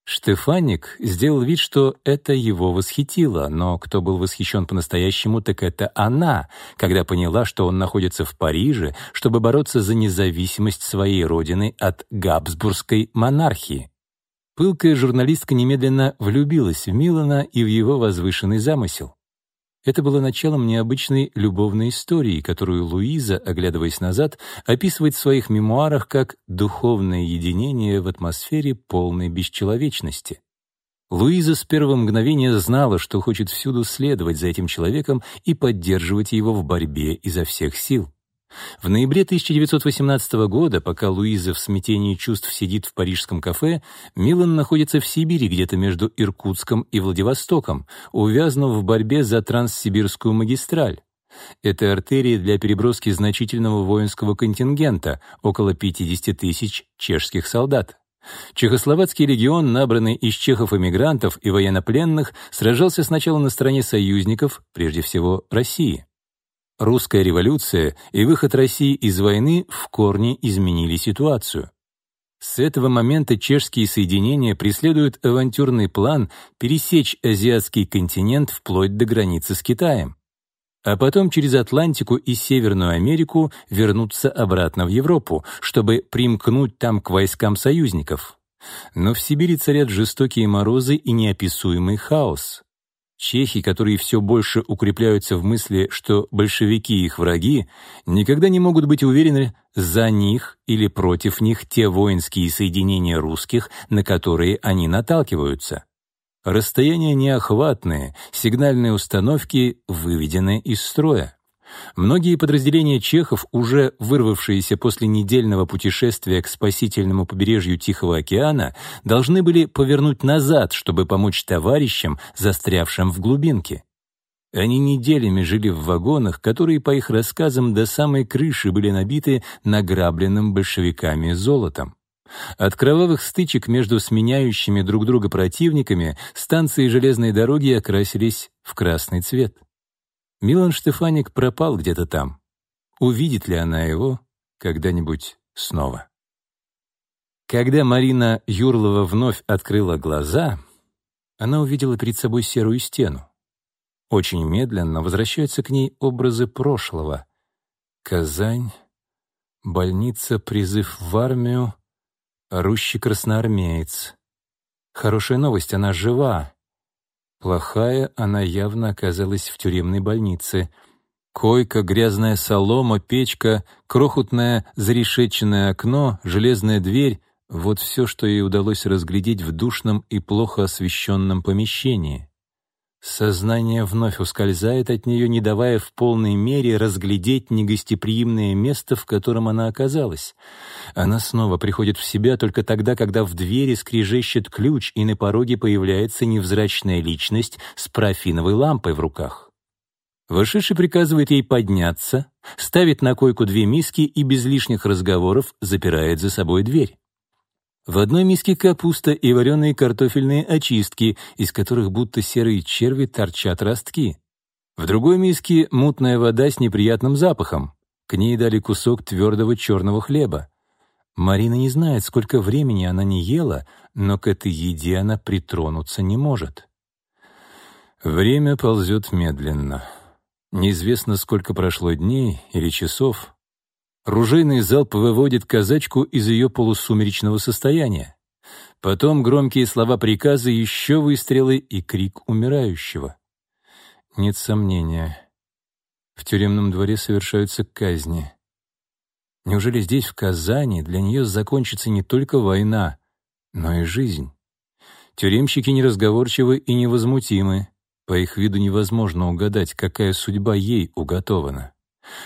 Штефаник сделал вид, что это его восхитило, но кто был восхищен по-настоящему, так это она, когда поняла, что он находится в Париже, чтобы бороться за независимость своей родины от Габсбургской монархии. Пылкая журналистка немедленно влюбилась в Милана и в его возвышенный замысел. Это было началом необычной любовной истории, которую Луиза, оглядываясь назад, описывает в своих мемуарах как «духовное единение в атмосфере полной бесчеловечности». Луиза с первого мгновения знала, что хочет всюду следовать за этим человеком и поддерживать его в борьбе изо всех сил. В ноябре 1918 года, пока Луиза в смятении чувств сидит в парижском кафе, Милан находится в Сибири, где-то между Иркутском и Владивостоком, увязнув в борьбе за Транссибирскую магистраль. Это артерия для переброски значительного воинского контингента, около 50 тысяч чешских солдат. Чехословацкий легион, набранный из чехов-эмигрантов и военнопленных, сражался сначала на стороне союзников, прежде всего России. Русская революция и выход России из войны в корне изменили ситуацию. С этого момента чешские соединения преследуют авантюрный план пересечь азиатский континент вплоть до границы с Китаем, а потом через Атлантику и Северную Америку вернуться обратно в Европу, чтобы примкнуть там к войскам союзников. Но в Сибири царят жестокие морозы и неописуемый хаос. Чехи, которые все больше укрепляются в мысли, что большевики их враги, никогда не могут быть уверены, за них или против них те воинские соединения русских, на которые они наталкиваются. Расстояния неохватные, сигнальные установки выведены из строя. Многие подразделения чехов, уже вырвавшиеся после недельного путешествия к спасительному побережью Тихого океана, должны были повернуть назад, чтобы помочь товарищам, застрявшим в глубинке. Они неделями жили в вагонах, которые, по их рассказам, до самой крыши были набиты награбленным большевиками золотом. От кровавых стычек между сменяющими друг друга противниками станции железной дороги окрасились в красный цвет. Милан Штефаник пропал где-то там. Увидит ли она его когда-нибудь снова? Когда Марина Юрлова вновь открыла глаза, она увидела перед собой серую стену. Очень медленно возвращаются к ней образы прошлого. Казань, больница, призыв в армию, орущий красноармеец. Хорошая новость, она жива. Плохая, она явно оказалась в тюремной больнице. Койка, грязная солома, печка, крохотное зарешеченное окно, железная дверь — вот все, что ей удалось разглядеть в душном и плохо освещенном помещении. Сознание вновь ускользает от нее, не давая в полной мере разглядеть негостеприимное место, в котором она оказалась. Она снова приходит в себя только тогда, когда в двери скрежещет ключ, и на пороге появляется невзрачная личность с парафиновой лампой в руках. Вошедший приказывает ей подняться, ставит на койку две миски и без лишних разговоров запирает за собой дверь. В одной миске капуста и вареные картофельные очистки, из которых будто серые черви торчат ростки. В другой миске мутная вода с неприятным запахом. К ней дали кусок твердого черного хлеба. Марина не знает, сколько времени она не ела, но к этой еде она притронуться не может. Время ползет медленно. Неизвестно, сколько прошло дней или часов. Ружейный залп выводит казачку из ее полусумеречного состояния. Потом громкие слова приказа, еще выстрелы и крик умирающего. Нет сомнения. В тюремном дворе совершаются казни. Неужели здесь, в Казани, для нее закончится не только война, но и жизнь? Тюремщики неразговорчивы и невозмутимы. По их виду невозможно угадать, какая судьба ей уготована.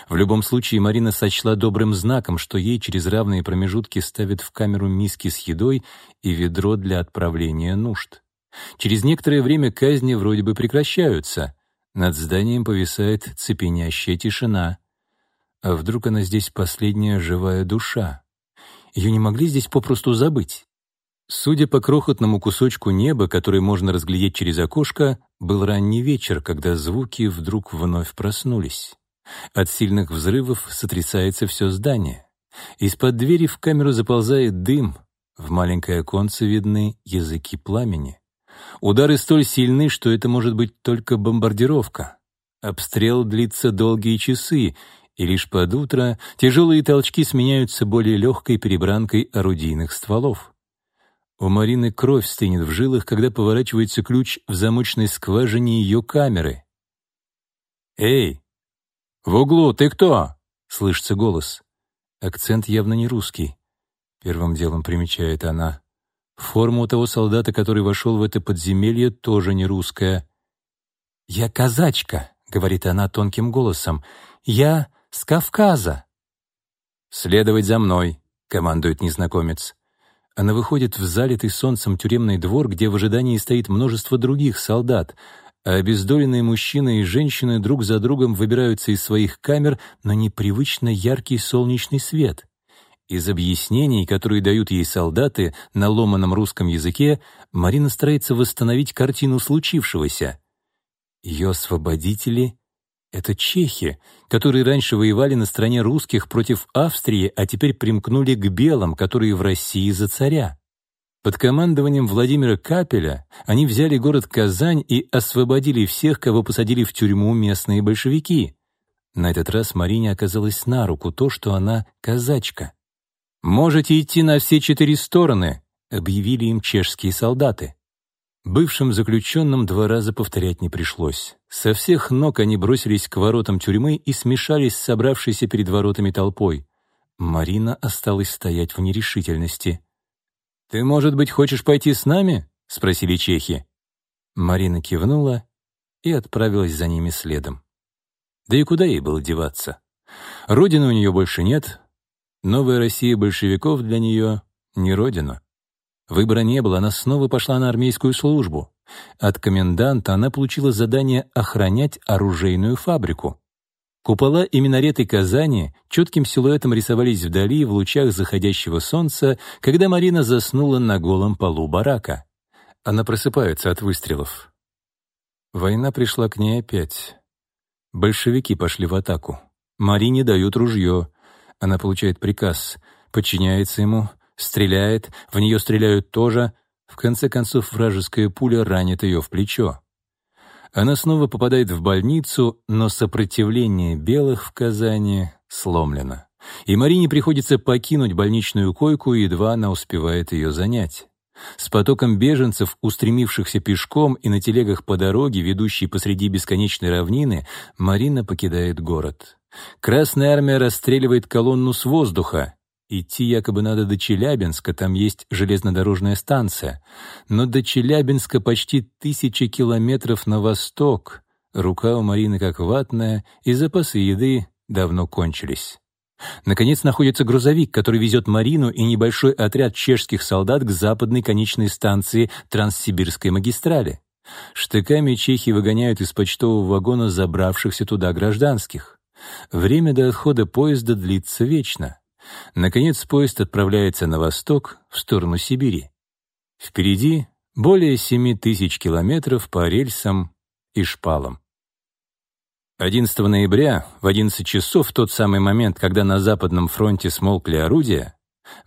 В любом случае, Марина сочла добрым знаком, что ей через равные промежутки ставят в камеру миски с едой и ведро для отправления нужд. Через некоторое время казни вроде бы прекращаются. Над зданием повисает цепенящая тишина. А вдруг она здесь последняя живая душа? Ее не могли здесь попросту забыть. Судя по крохотному кусочку неба, который можно разглядеть через окошко, был ранний вечер, когда звуки вдруг вновь проснулись. От сильных взрывов сотрясается все здание. Из-под двери в камеру заползает дым. В маленькое оконце видны языки пламени. Удары столь сильны, что это может быть только бомбардировка. Обстрел длится долгие часы, и лишь под утро тяжелые толчки сменяются более легкой перебранкой орудийных стволов. У Марины кровь стынет в жилах, когда поворачивается ключ в замочной скважине ее камеры. «Эй! В углу ты кто?» — слышится голос. Акцент явно не русский. Первым делом примечает она. Форма у того солдата, который вошел в это подземелье, тоже не русская. «Я казачка», — говорит она тонким голосом. «Я с Кавказа». «Следовать за мной», — командует незнакомец. Она выходит в залитый солнцем тюремный двор, где в ожидании стоит множество других солдат, а обездоленные мужчины и женщины друг за другом выбираются из своих камер на непривычно яркий солнечный свет. Из объяснений, которые дают ей солдаты на ломаном русском языке, Марина старается восстановить картину случившегося. Ее освободители — это чехи, которые раньше воевали на стороне русских против Австрии, а теперь примкнули к белым, которые в России за царя. Под командованием Владимира Капеля они взяли город Казань и освободили всех, кого посадили в тюрьму местные большевики. На этот раз Марине оказалось на руку то, что она казачка. «Можете идти на все четыре стороны», — объявили им чешские солдаты. Бывшим заключенным два раза повторять не пришлось. Со всех ног они бросились к воротам тюрьмы и смешались с собравшейся перед воротами толпой. Марина осталась стоять в нерешительности. «Ты, может быть, хочешь пойти с нами?» — спросили чехи. Марина кивнула и отправилась за ними следом. Да и куда ей было деваться? Родины у нее больше нет, Новая Россия большевиков для нее не родина. Выбора не было, она снова пошла на армейскую службу. От коменданта она получила задание охранять оружейную фабрику. Купола и минареты Казани четким силуэтом рисовались вдали в лучах заходящего солнца, когда Марина заснула на голом полу барака. Она просыпается от выстрелов. Война пришла к ней опять. Большевики пошли в атаку. Марине дают ружье. Она получает приказ, подчиняется ему, стреляет, в нее стреляют тоже. В конце концов, вражеская пуля ранит ее в плечо. Она снова попадает в больницу, но сопротивление белых в Казани сломлено. И Марине приходится покинуть больничную койку, едва она успевает ее занять. С потоком беженцев, устремившихся пешком и на телегах по дороге, ведущей посреди бесконечной равнины, Марина покидает город. Красная армия расстреливает колонну с воздуха. Идти якобы надо до Челябинска, там есть железнодорожная станция. Но до Челябинска почти тысяча километров на восток. Рука у Марины как ватная, и запасы еды давно кончились. Наконец находится грузовик, который везет Марину и небольшой отряд чешских солдат к западной конечной станции Транссибирской магистрали. Штыками чехи выгоняют из почтового вагона забравшихся туда гражданских. Время до отхода поезда длится вечно. Наконец поезд отправляется на восток, в сторону Сибири. Впереди более семи тысяч километров по рельсам и шпалам. 11 ноября в 11 часов, в тот самый момент, когда на Западном фронте смолкли орудия,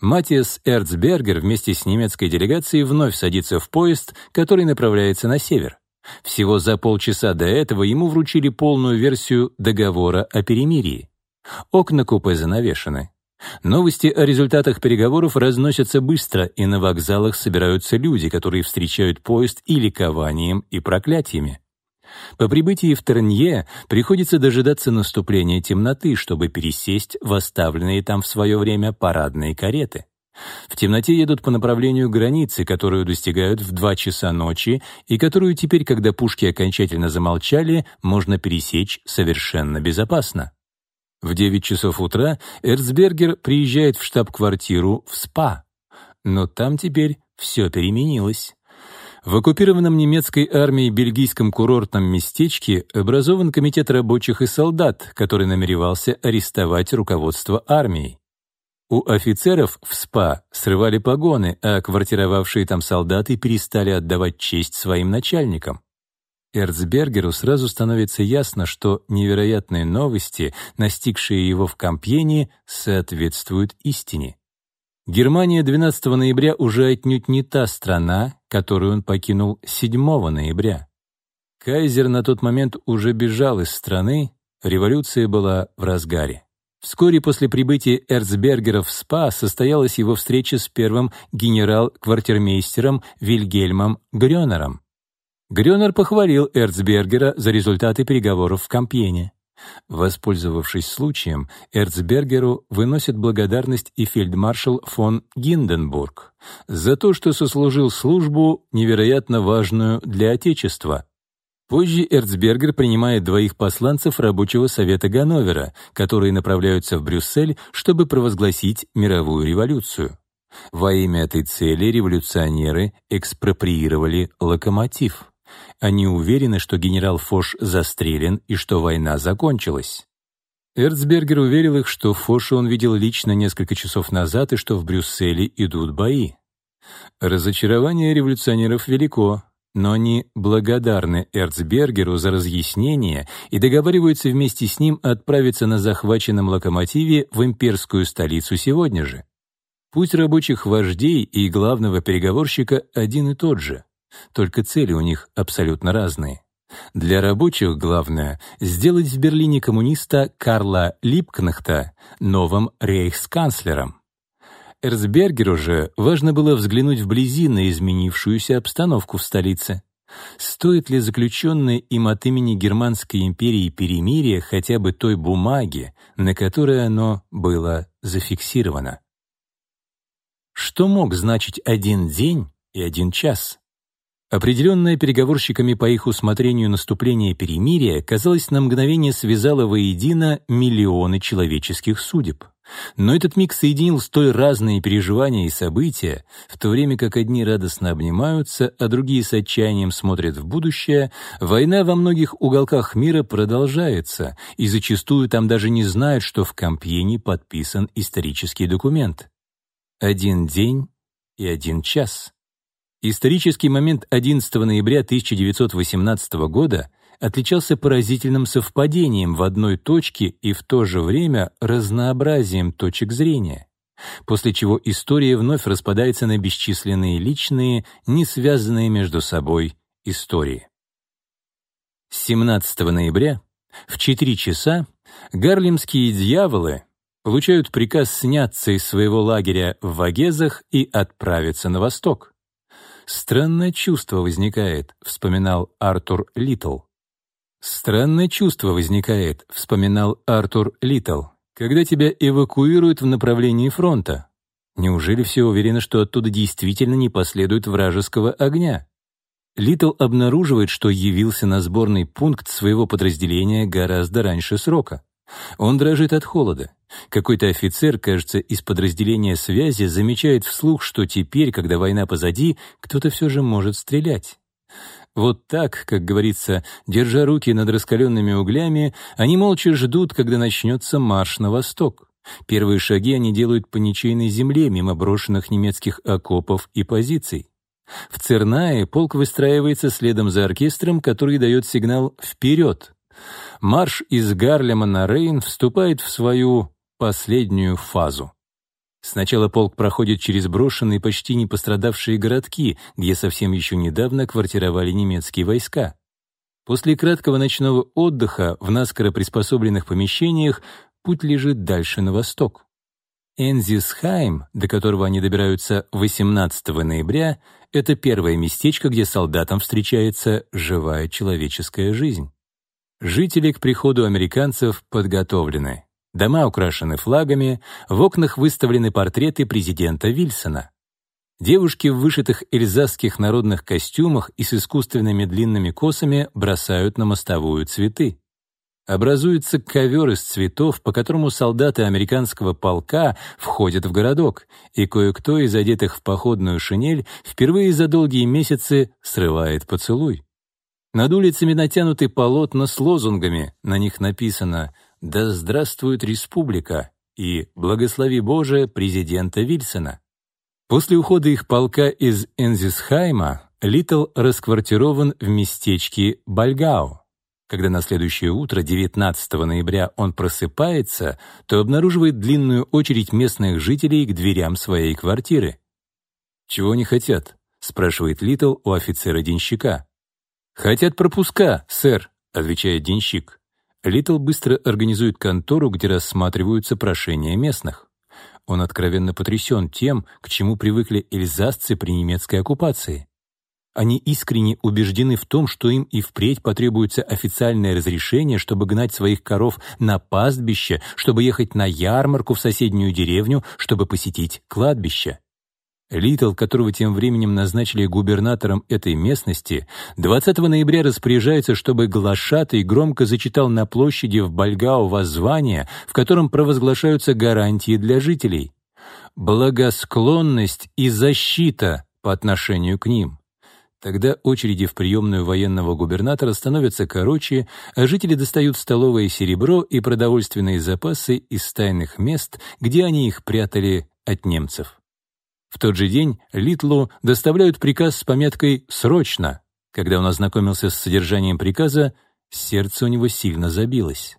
Матиас Эрцбергер вместе с немецкой делегацией вновь садится в поезд, который направляется на север. Всего за полчаса до этого ему вручили полную версию договора о перемирии. Окна купе занавешены. Новости о результатах переговоров разносятся быстро, и на вокзалах собираются люди, которые встречают поезд и ликованием, и проклятиями. По прибытии в Тернье приходится дожидаться наступления темноты, чтобы пересесть в оставленные там в свое время парадные кареты. В темноте едут по направлению границы, которую достигают в два часа ночи и которую теперь, когда пушки окончательно замолчали, можно пересечь совершенно безопасно. В 9 часов утра Эрцбергер приезжает в штаб-квартиру в СПА. Но там теперь все переменилось. В оккупированном немецкой армией бельгийском курортном местечке образован комитет рабочих и солдат, который намеревался арестовать руководство армией. У офицеров в СПА срывали погоны, а квартировавшие там солдаты перестали отдавать честь своим начальникам. Эрцбергеру сразу становится ясно, что невероятные новости, настигшие его в Кампьене, соответствуют истине. Германия 12 ноября уже отнюдь не та страна, которую он покинул 7 ноября. Кайзер на тот момент уже бежал из страны, революция была в разгаре. Вскоре после прибытия Эрцбергера в СПА состоялась его встреча с первым генерал-квартирмейстером Вильгельмом Грёнером. Грёнер похвалил Эрцбергера за результаты переговоров в Кампьене. Воспользовавшись случаем, Эрцбергеру выносит благодарность и фельдмаршал фон Гинденбург за то, что сослужил службу, невероятно важную для Отечества. Позже Эрцбергер принимает двоих посланцев рабочего совета Ганновера, которые направляются в Брюссель, чтобы провозгласить мировую революцию. Во имя этой цели революционеры экспроприировали локомотив. Они уверены, что генерал Фош застрелен и что война закончилась. Эрцбергер уверил их, что Фоша он видел лично несколько часов назад и что в Брюсселе идут бои. Разочарование революционеров велико, но они благодарны Эрцбергеру за разъяснение и договариваются вместе с ним отправиться на захваченном локомотиве в имперскую столицу сегодня же. Путь рабочих вождей и главного переговорщика один и тот же. Только цели у них абсолютно разные. Для рабочих главное — сделать в Берлине коммуниста Карла Липкнехта новым рейхсканцлером. Эрцбергеру же важно было взглянуть вблизи на изменившуюся обстановку в столице. Стоит ли заключенное им от имени Германской империи перемирие хотя бы той бумаги, на которой оно было зафиксировано? Что мог значить один день и один час? Определенное переговорщиками по их усмотрению наступление перемирия, казалось, на мгновение связало воедино миллионы человеческих судеб. Но этот миг соединил столь разные переживания и события, в то время как одни радостно обнимаются, а другие с отчаянием смотрят в будущее, война во многих уголках мира продолжается, и зачастую там даже не знают, что в Кампьене подписан исторический документ. Один день и один час. Исторический момент 11 ноября 1918 года отличался поразительным совпадением в одной точке и в то же время разнообразием точек зрения, после чего история вновь распадается на бесчисленные личные, не связанные между собой истории. 17 ноября в 4 часа гарлемские дьяволы получают приказ сняться из своего лагеря в Вогезах и отправиться на восток. «Странное чувство возникает», — вспоминал Артур Литл. «Странное чувство возникает», — вспоминал Артур Литл, «когда тебя эвакуируют в направлении фронта. Неужели все уверены, что оттуда действительно не последует вражеского огня?» Литл обнаруживает, что явился на сборный пункт своего подразделения гораздо раньше срока. Он дрожит от холода. Какой-то офицер, кажется, из подразделения связи замечает вслух, что теперь, когда война позади, кто-то все же может стрелять. Вот так, как говорится, держа руки над раскаленными углями, они молча ждут, когда начнется марш на восток. Первые шаги они делают по ничейной земле, мимо брошенных немецких окопов и позиций. В Цернае полк выстраивается следом за оркестром, который дает сигнал «вперед». Марш из Гарлема на Рейн вступает в свою последнюю фазу. Сначала полк проходит через брошенные, почти не пострадавшие городки, где совсем еще недавно квартировали немецкие войска. После краткого ночного отдыха в наскоро приспособленных помещениях путь лежит дальше на восток. Энзисхайм, до которого они добираются 18 ноября, это первое местечко, где солдатам встречается живая человеческая жизнь. Жители к приходу американцев подготовлены. Дома украшены флагами, в окнах выставлены портреты президента Вильсона. Девушки в вышитых эльзасских народных костюмах и с искусственными длинными косами бросают на мостовую цветы. Образуется ковер из цветов, по которому солдаты американского полка входят в городок, и кое-кто из одетых в походную шинель впервые за долгие месяцы срывает поцелуй. Над улицами натянуты полотна с лозунгами, на них написано «Да здравствует республика» и «Благослови Боже президента Вильсона». После ухода их полка из Энзисхайма Литл расквартирован в местечке Бальгау. Когда на следующее утро, 19 ноября, он просыпается, то обнаруживает длинную очередь местных жителей к дверям своей квартиры. «Чего они хотят?» — спрашивает Литл у офицера-денщика. «Хотят пропуска, сэр», — отвечает денщик. Литл быстро организует контору, где рассматриваются прошения местных. Он откровенно потрясен тем, к чему привыкли эльзасцы при немецкой оккупации. Они искренне убеждены в том, что им и впредь потребуется официальное разрешение, чтобы гнать своих коров на пастбище, чтобы ехать на ярмарку в соседнюю деревню, чтобы посетить кладбище. Литл, которого тем временем назначили губернатором этой местности, 20 ноября распоряжается, чтобы глашатый громко зачитал на площади в Бальгао воззвание, в котором провозглашаются гарантии для жителей. Благосклонность и защита по отношению к ним. Тогда очереди в приемную военного губернатора становятся короче, а жители достают столовое серебро и продовольственные запасы из тайных мест, где они их прятали от немцев. В тот же день Литлу доставляют приказ с пометкой «Срочно». Когда он ознакомился с содержанием приказа, сердце у него сильно забилось.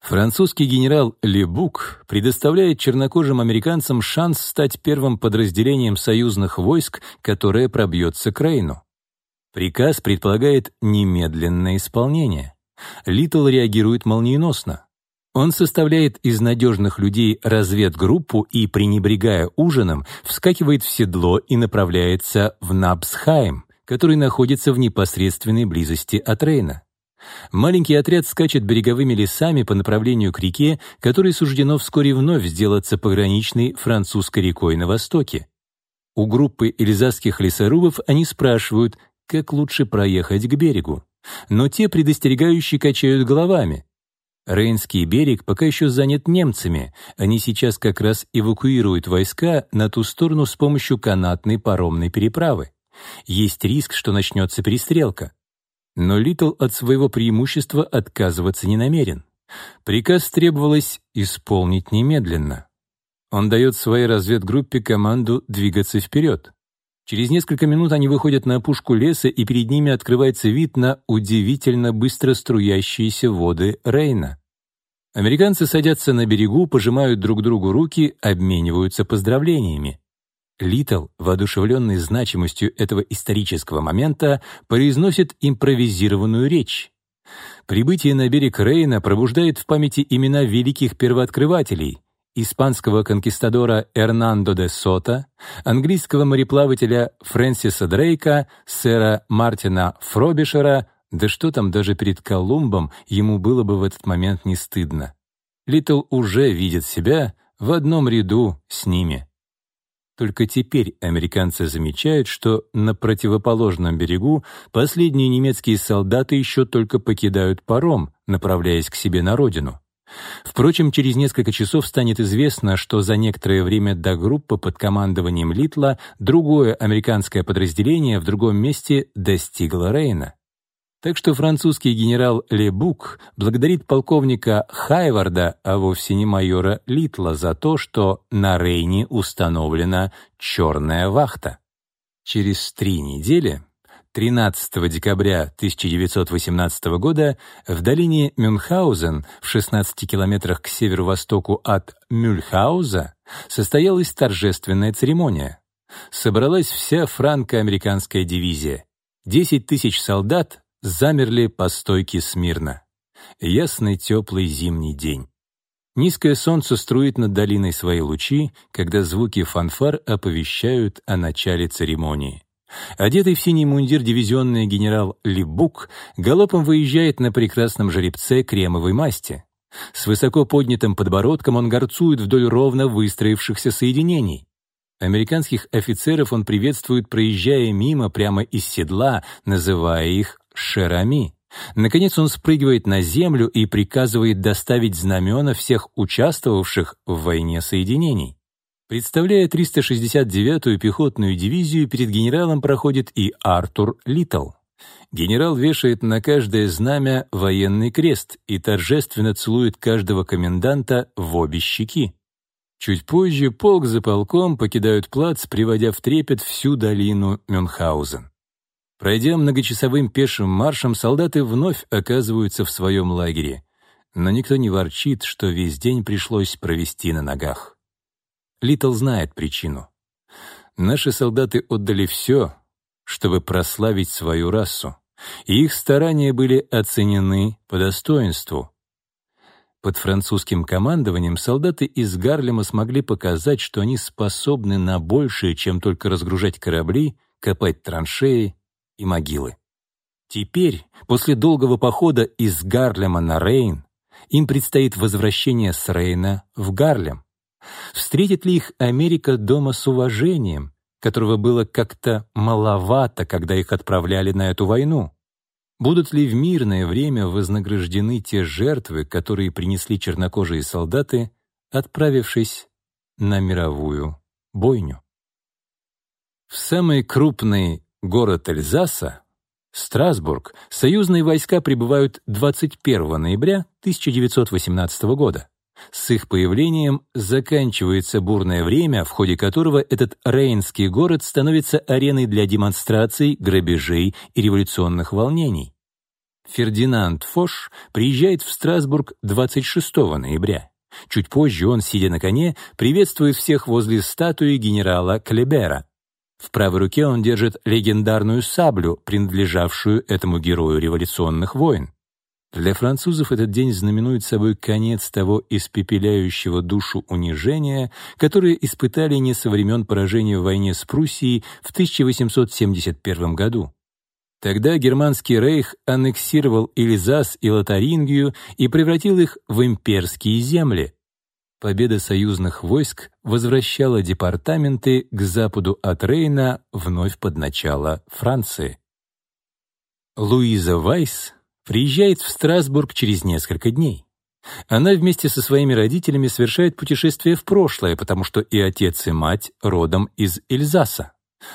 Французский генерал Лебук предоставляет чернокожим американцам шанс стать первым подразделением союзных войск, которое пробьется к Рейну. Приказ предполагает немедленное исполнение. Литл реагирует молниеносно. Он составляет из надежных людей разведгруппу и, пренебрегая ужином, вскакивает в седло и направляется в Набсхайм, который находится в непосредственной близости от Рейна. Маленький отряд скачет береговыми лесами по направлению к реке, которой суждено вскоре вновь сделаться пограничной французской рекой на востоке. У группы эльзасских лесорубов они спрашивают, как лучше проехать к берегу. Но те предостерегающие качают головами. Рейнский берег пока еще занят немцами. Они сейчас как раз эвакуируют войска на ту сторону с помощью канатной паромной переправы. Есть риск, что начнется перестрелка. Но Литл от своего преимущества отказываться не намерен. Приказ требовалось исполнить немедленно. Он дает своей разведгруппе команду двигаться вперед. Через несколько минут они выходят на опушку леса, и перед ними открывается вид на удивительно быстро струящиеся воды Рейна. Американцы садятся на берегу, пожимают друг другу руки, обмениваются поздравлениями. Литл, воодушевленный значимостью этого исторического момента, произносит импровизированную речь. Прибытие на берег Рейна пробуждает в памяти имена великих первооткрывателей — испанского конкистадора Эрнандо де Сота, английского мореплавателя Фрэнсиса Дрейка, сэра Мартина Фробишера, да что там, даже перед Колумбом ему было бы в этот момент не стыдно. Литл уже видит себя в одном ряду с ними. Только теперь американцы замечают, что на противоположном берегу последние немецкие солдаты еще только покидают паром, направляясь к себе на родину. Впрочем, через несколько часов станет известно, что за некоторое время до группы под командованием Литла другое американское подразделение в другом месте достигло Рейна. Так что французский генерал Лебук благодарит полковника Хайварда, а вовсе не майора Литла, за то, что на Рейне установлена черная вахта. Через три недели 13 декабря 1918 года в долине Мюнхгаузен в 16 километрах к северо-востоку от Мюльхауза состоялась торжественная церемония. Собралась вся франко-американская дивизия. 10 тысяч солдат замерли по стойке смирно. Ясный теплый зимний день. Низкое солнце струит над долиной свои лучи, когда звуки фанфар оповещают о начале церемонии. Одетый в синий мундир дивизионный генерал Либук галопом выезжает на прекрасном жеребце кремовой масти. С высоко поднятым подбородком он горцует вдоль ровно выстроившихся соединений. Американских офицеров он приветствует, проезжая мимо прямо из седла, называя их «шерами». Наконец он спрыгивает на землю и приказывает доставить знамена всех участвовавших в войне соединений. Представляя 369-ю пехотную дивизию, перед генералом проходит и Артур Литтл. Генерал вешает на каждое знамя военный крест и торжественно целует каждого коменданта в обе щеки. Чуть позже полк за полком покидают плац, приводя в трепет всю долину Мюнхгаузен. Пройдя многочасовым пешим маршем, солдаты вновь оказываются в своем лагере. Но никто не ворчит, что весь день пришлось провести на ногах. Литл знает причину. Наши солдаты отдали все, чтобы прославить свою расу, и их старания были оценены по достоинству. Под французским командованием солдаты из Гарлема смогли показать, что они способны на большее, чем только разгружать корабли, копать траншеи и могилы. Теперь, после долгого похода из Гарлема на Рейн, им предстоит возвращение с Рейна в Гарлем. Встретит ли их Америка дома с уважением, которого было как-то маловато, когда их отправляли на эту войну? Будут ли в мирное время вознаграждены те жертвы, которые принесли чернокожие солдаты, отправившись на мировую бойню? В самый крупный город Эльзаса, Страсбург, союзные войска прибывают 21 ноября 1918 года. С их появлением заканчивается бурное время, в ходе которого этот рейнский город становится ареной для демонстраций, грабежей и революционных волнений. Фердинанд Фош приезжает в Страсбург 26 ноября. Чуть позже он, сидя на коне, приветствует всех возле статуи генерала Клебера. В правой руке он держит легендарную саблю, принадлежавшую этому герою революционных войн. Для французов этот день знаменует собой конец того испепеляющего душу унижения, которое испытали не со времен поражения в войне с Пруссией в 1871 году. Тогда германский рейх аннексировал Эльзас и Лотарингию и превратил их в имперские земли. Победа союзных войск возвращала департаменты к западу от Рейна вновь под начало Франции. Луиза Вайс приезжает в Страсбург через несколько дней. Она вместе со своими родителями совершает путешествие в прошлое, потому что и отец, и мать родом из Эльзаса.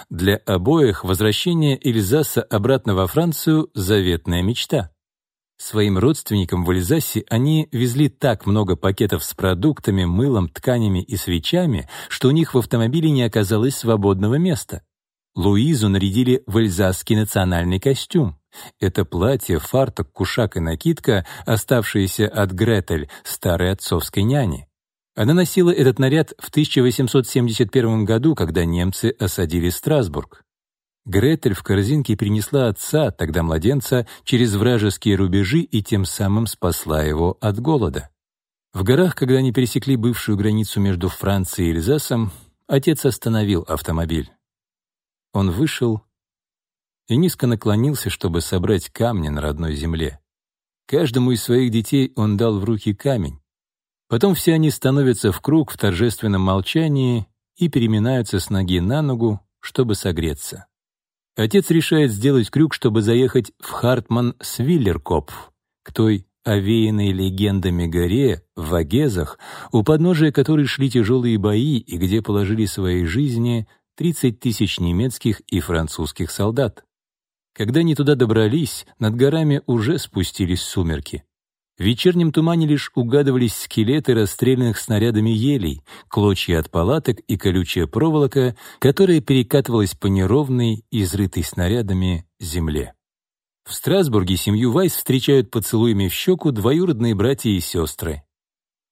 Для обоих возвращение Эльзаса обратно во Францию — заветная мечта. Своим родственникам в Эльзасе они везли так много пакетов с продуктами, мылом, тканями и свечами, что у них в автомобиле не оказалось свободного места. Луизу нарядили в эльзасский национальный костюм. Это платье, фартук, кушак и накидка, оставшиеся от Гретель, старой отцовской няни. Она носила этот наряд в 1871 году, когда немцы осадили Страсбург. Гретель в корзинке перенесла отца, тогда младенца, через вражеские рубежи и тем самым спасла его от голода. В горах, когда они пересекли бывшую границу между Францией и Эльзасом, отец остановил автомобиль. Он вышел и низко наклонился, чтобы собрать камни на родной земле. Каждому из своих детей он дал в руки камень. Потом все они становятся в круг в торжественном молчании и переминаются с ноги на ногу, чтобы согреться. Отец решает сделать крюк, чтобы заехать в Хартман-Свиллеркопф, к той овеянной легендами горе в Вагезах, у подножия которой шли тяжелые бои и где положили свои жизни 30 тысяч немецких и французских солдат. Когда они туда добрались, над горами уже спустились сумерки. В вечернем тумане лишь угадывались скелеты расстрелянных снарядами елей, клочья от палаток и колючая проволока, которая перекатывалась по неровной, изрытой снарядами земле. В Страсбурге семью Вайс встречают поцелуями в щеку двоюродные братья и сестры.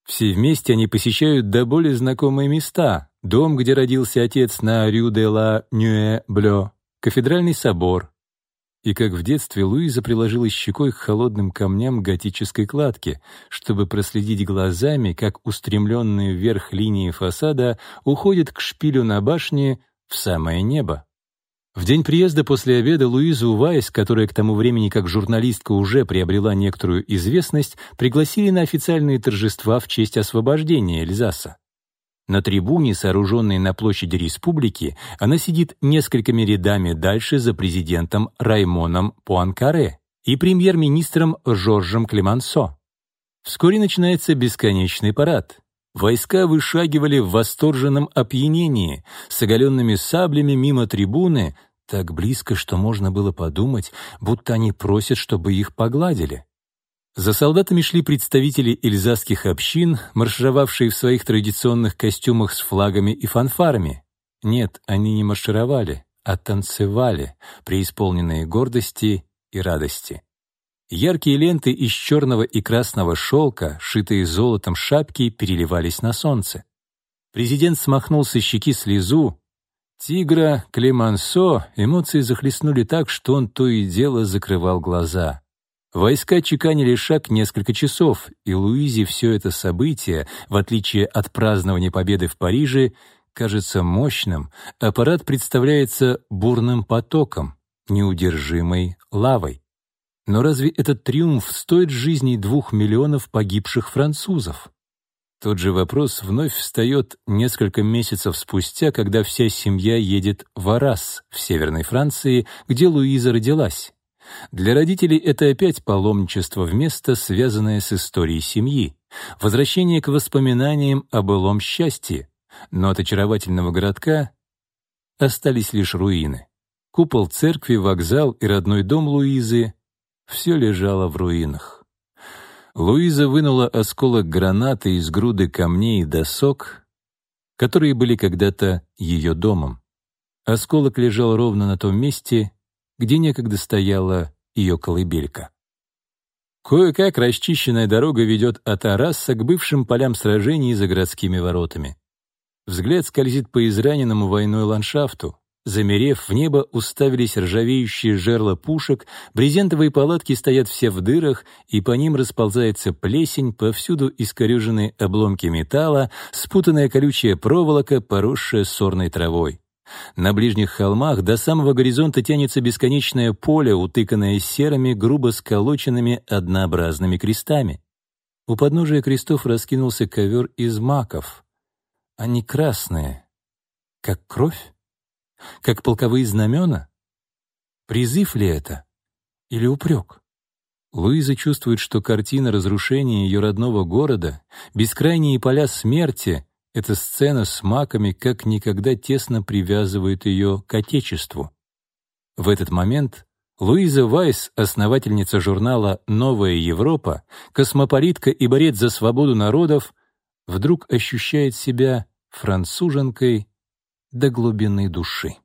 Все вместе они посещают до более знакомые места. Дом, где родился отец на Рю де ла Нюэ-Блё, кафедральный собор, и как в детстве Луиза приложила щекой к холодным камням готической кладки, чтобы проследить глазами, как устремленные вверх линии фасада уходят к шпилю на башне в самое небо. В день приезда после обеда Луизу Вайс, которая к тому времени как журналистка уже приобрела некоторую известность, пригласили на официальные торжества в честь освобождения Эльзаса. На трибуне, сооруженной на площади Республики, она сидит несколькими рядами дальше за президентом Раймоном Пуанкаре и премьер-министром Жоржем Клемансо. Вскоре начинается бесконечный парад. Войска вышагивали в восторженном опьянении, с оголенными саблями мимо трибуны, так близко, что можно было подумать, будто они просят, чтобы их погладили. За солдатами шли представители эльзасских общин, маршировавшие в своих традиционных костюмах с флагами и фанфарами. Нет, они не маршировали, а танцевали, преисполненные гордости и радости. Яркие ленты из черного и красного шелка, шитые золотом шапки, переливались на солнце. Президент смахнул со щеки слезу. Тигра, Клемансо эмоции захлестнули так, что он то и дело закрывал глаза. Войска чеканили шаг несколько часов, и Луизе все это событие, в отличие от празднования победы в Париже, кажется мощным, аппарат представляется бурным потоком, неудержимой лавой. Но разве этот триумф стоит жизни двух миллионов погибших французов? Тот же вопрос вновь встает несколько месяцев спустя, когда вся семья едет в Арас, в Северной Франции, где Луиза родилась. Для родителей это опять паломничество в место, связанное с историей семьи, возвращение к воспоминаниям о былом счастье, но от очаровательного городка остались лишь руины. Купол церкви, вокзал и родной дом Луизы — все лежало в руинах. Луиза вынула осколок гранаты из груды камней и досок, которые были когда-то ее домом. Осколок лежал ровно на том месте, где некогда стояла ее колыбелька. Кое-как расчищенная дорога ведет от Араса к бывшим полям сражений за городскими воротами. Взгляд скользит по израненному войной ландшафту. Замерев, в небо уставились ржавеющие жерла пушек, брезентовые палатки стоят все в дырах, и по ним расползается плесень, повсюду искорюженные обломки металла, спутанная колючая проволока, поросшая сорной травой. На ближних холмах до самого горизонта тянется бесконечное поле, утыканное серыми, грубо сколоченными однообразными крестами. У подножия крестов раскинулся ковер из маков. Они красные, как кровь, как полковые знамена. Призыв ли это или упрек? Луиза чувствует, что картина разрушения ее родного города, бескрайние поля смерти эта сцена с маками как никогда тесно привязывает ее к Отечеству. В этот момент Луиза Вайс, основательница журнала «Новая Европа», космополитка и борец за свободу народов, вдруг ощущает себя француженкой до глубины души.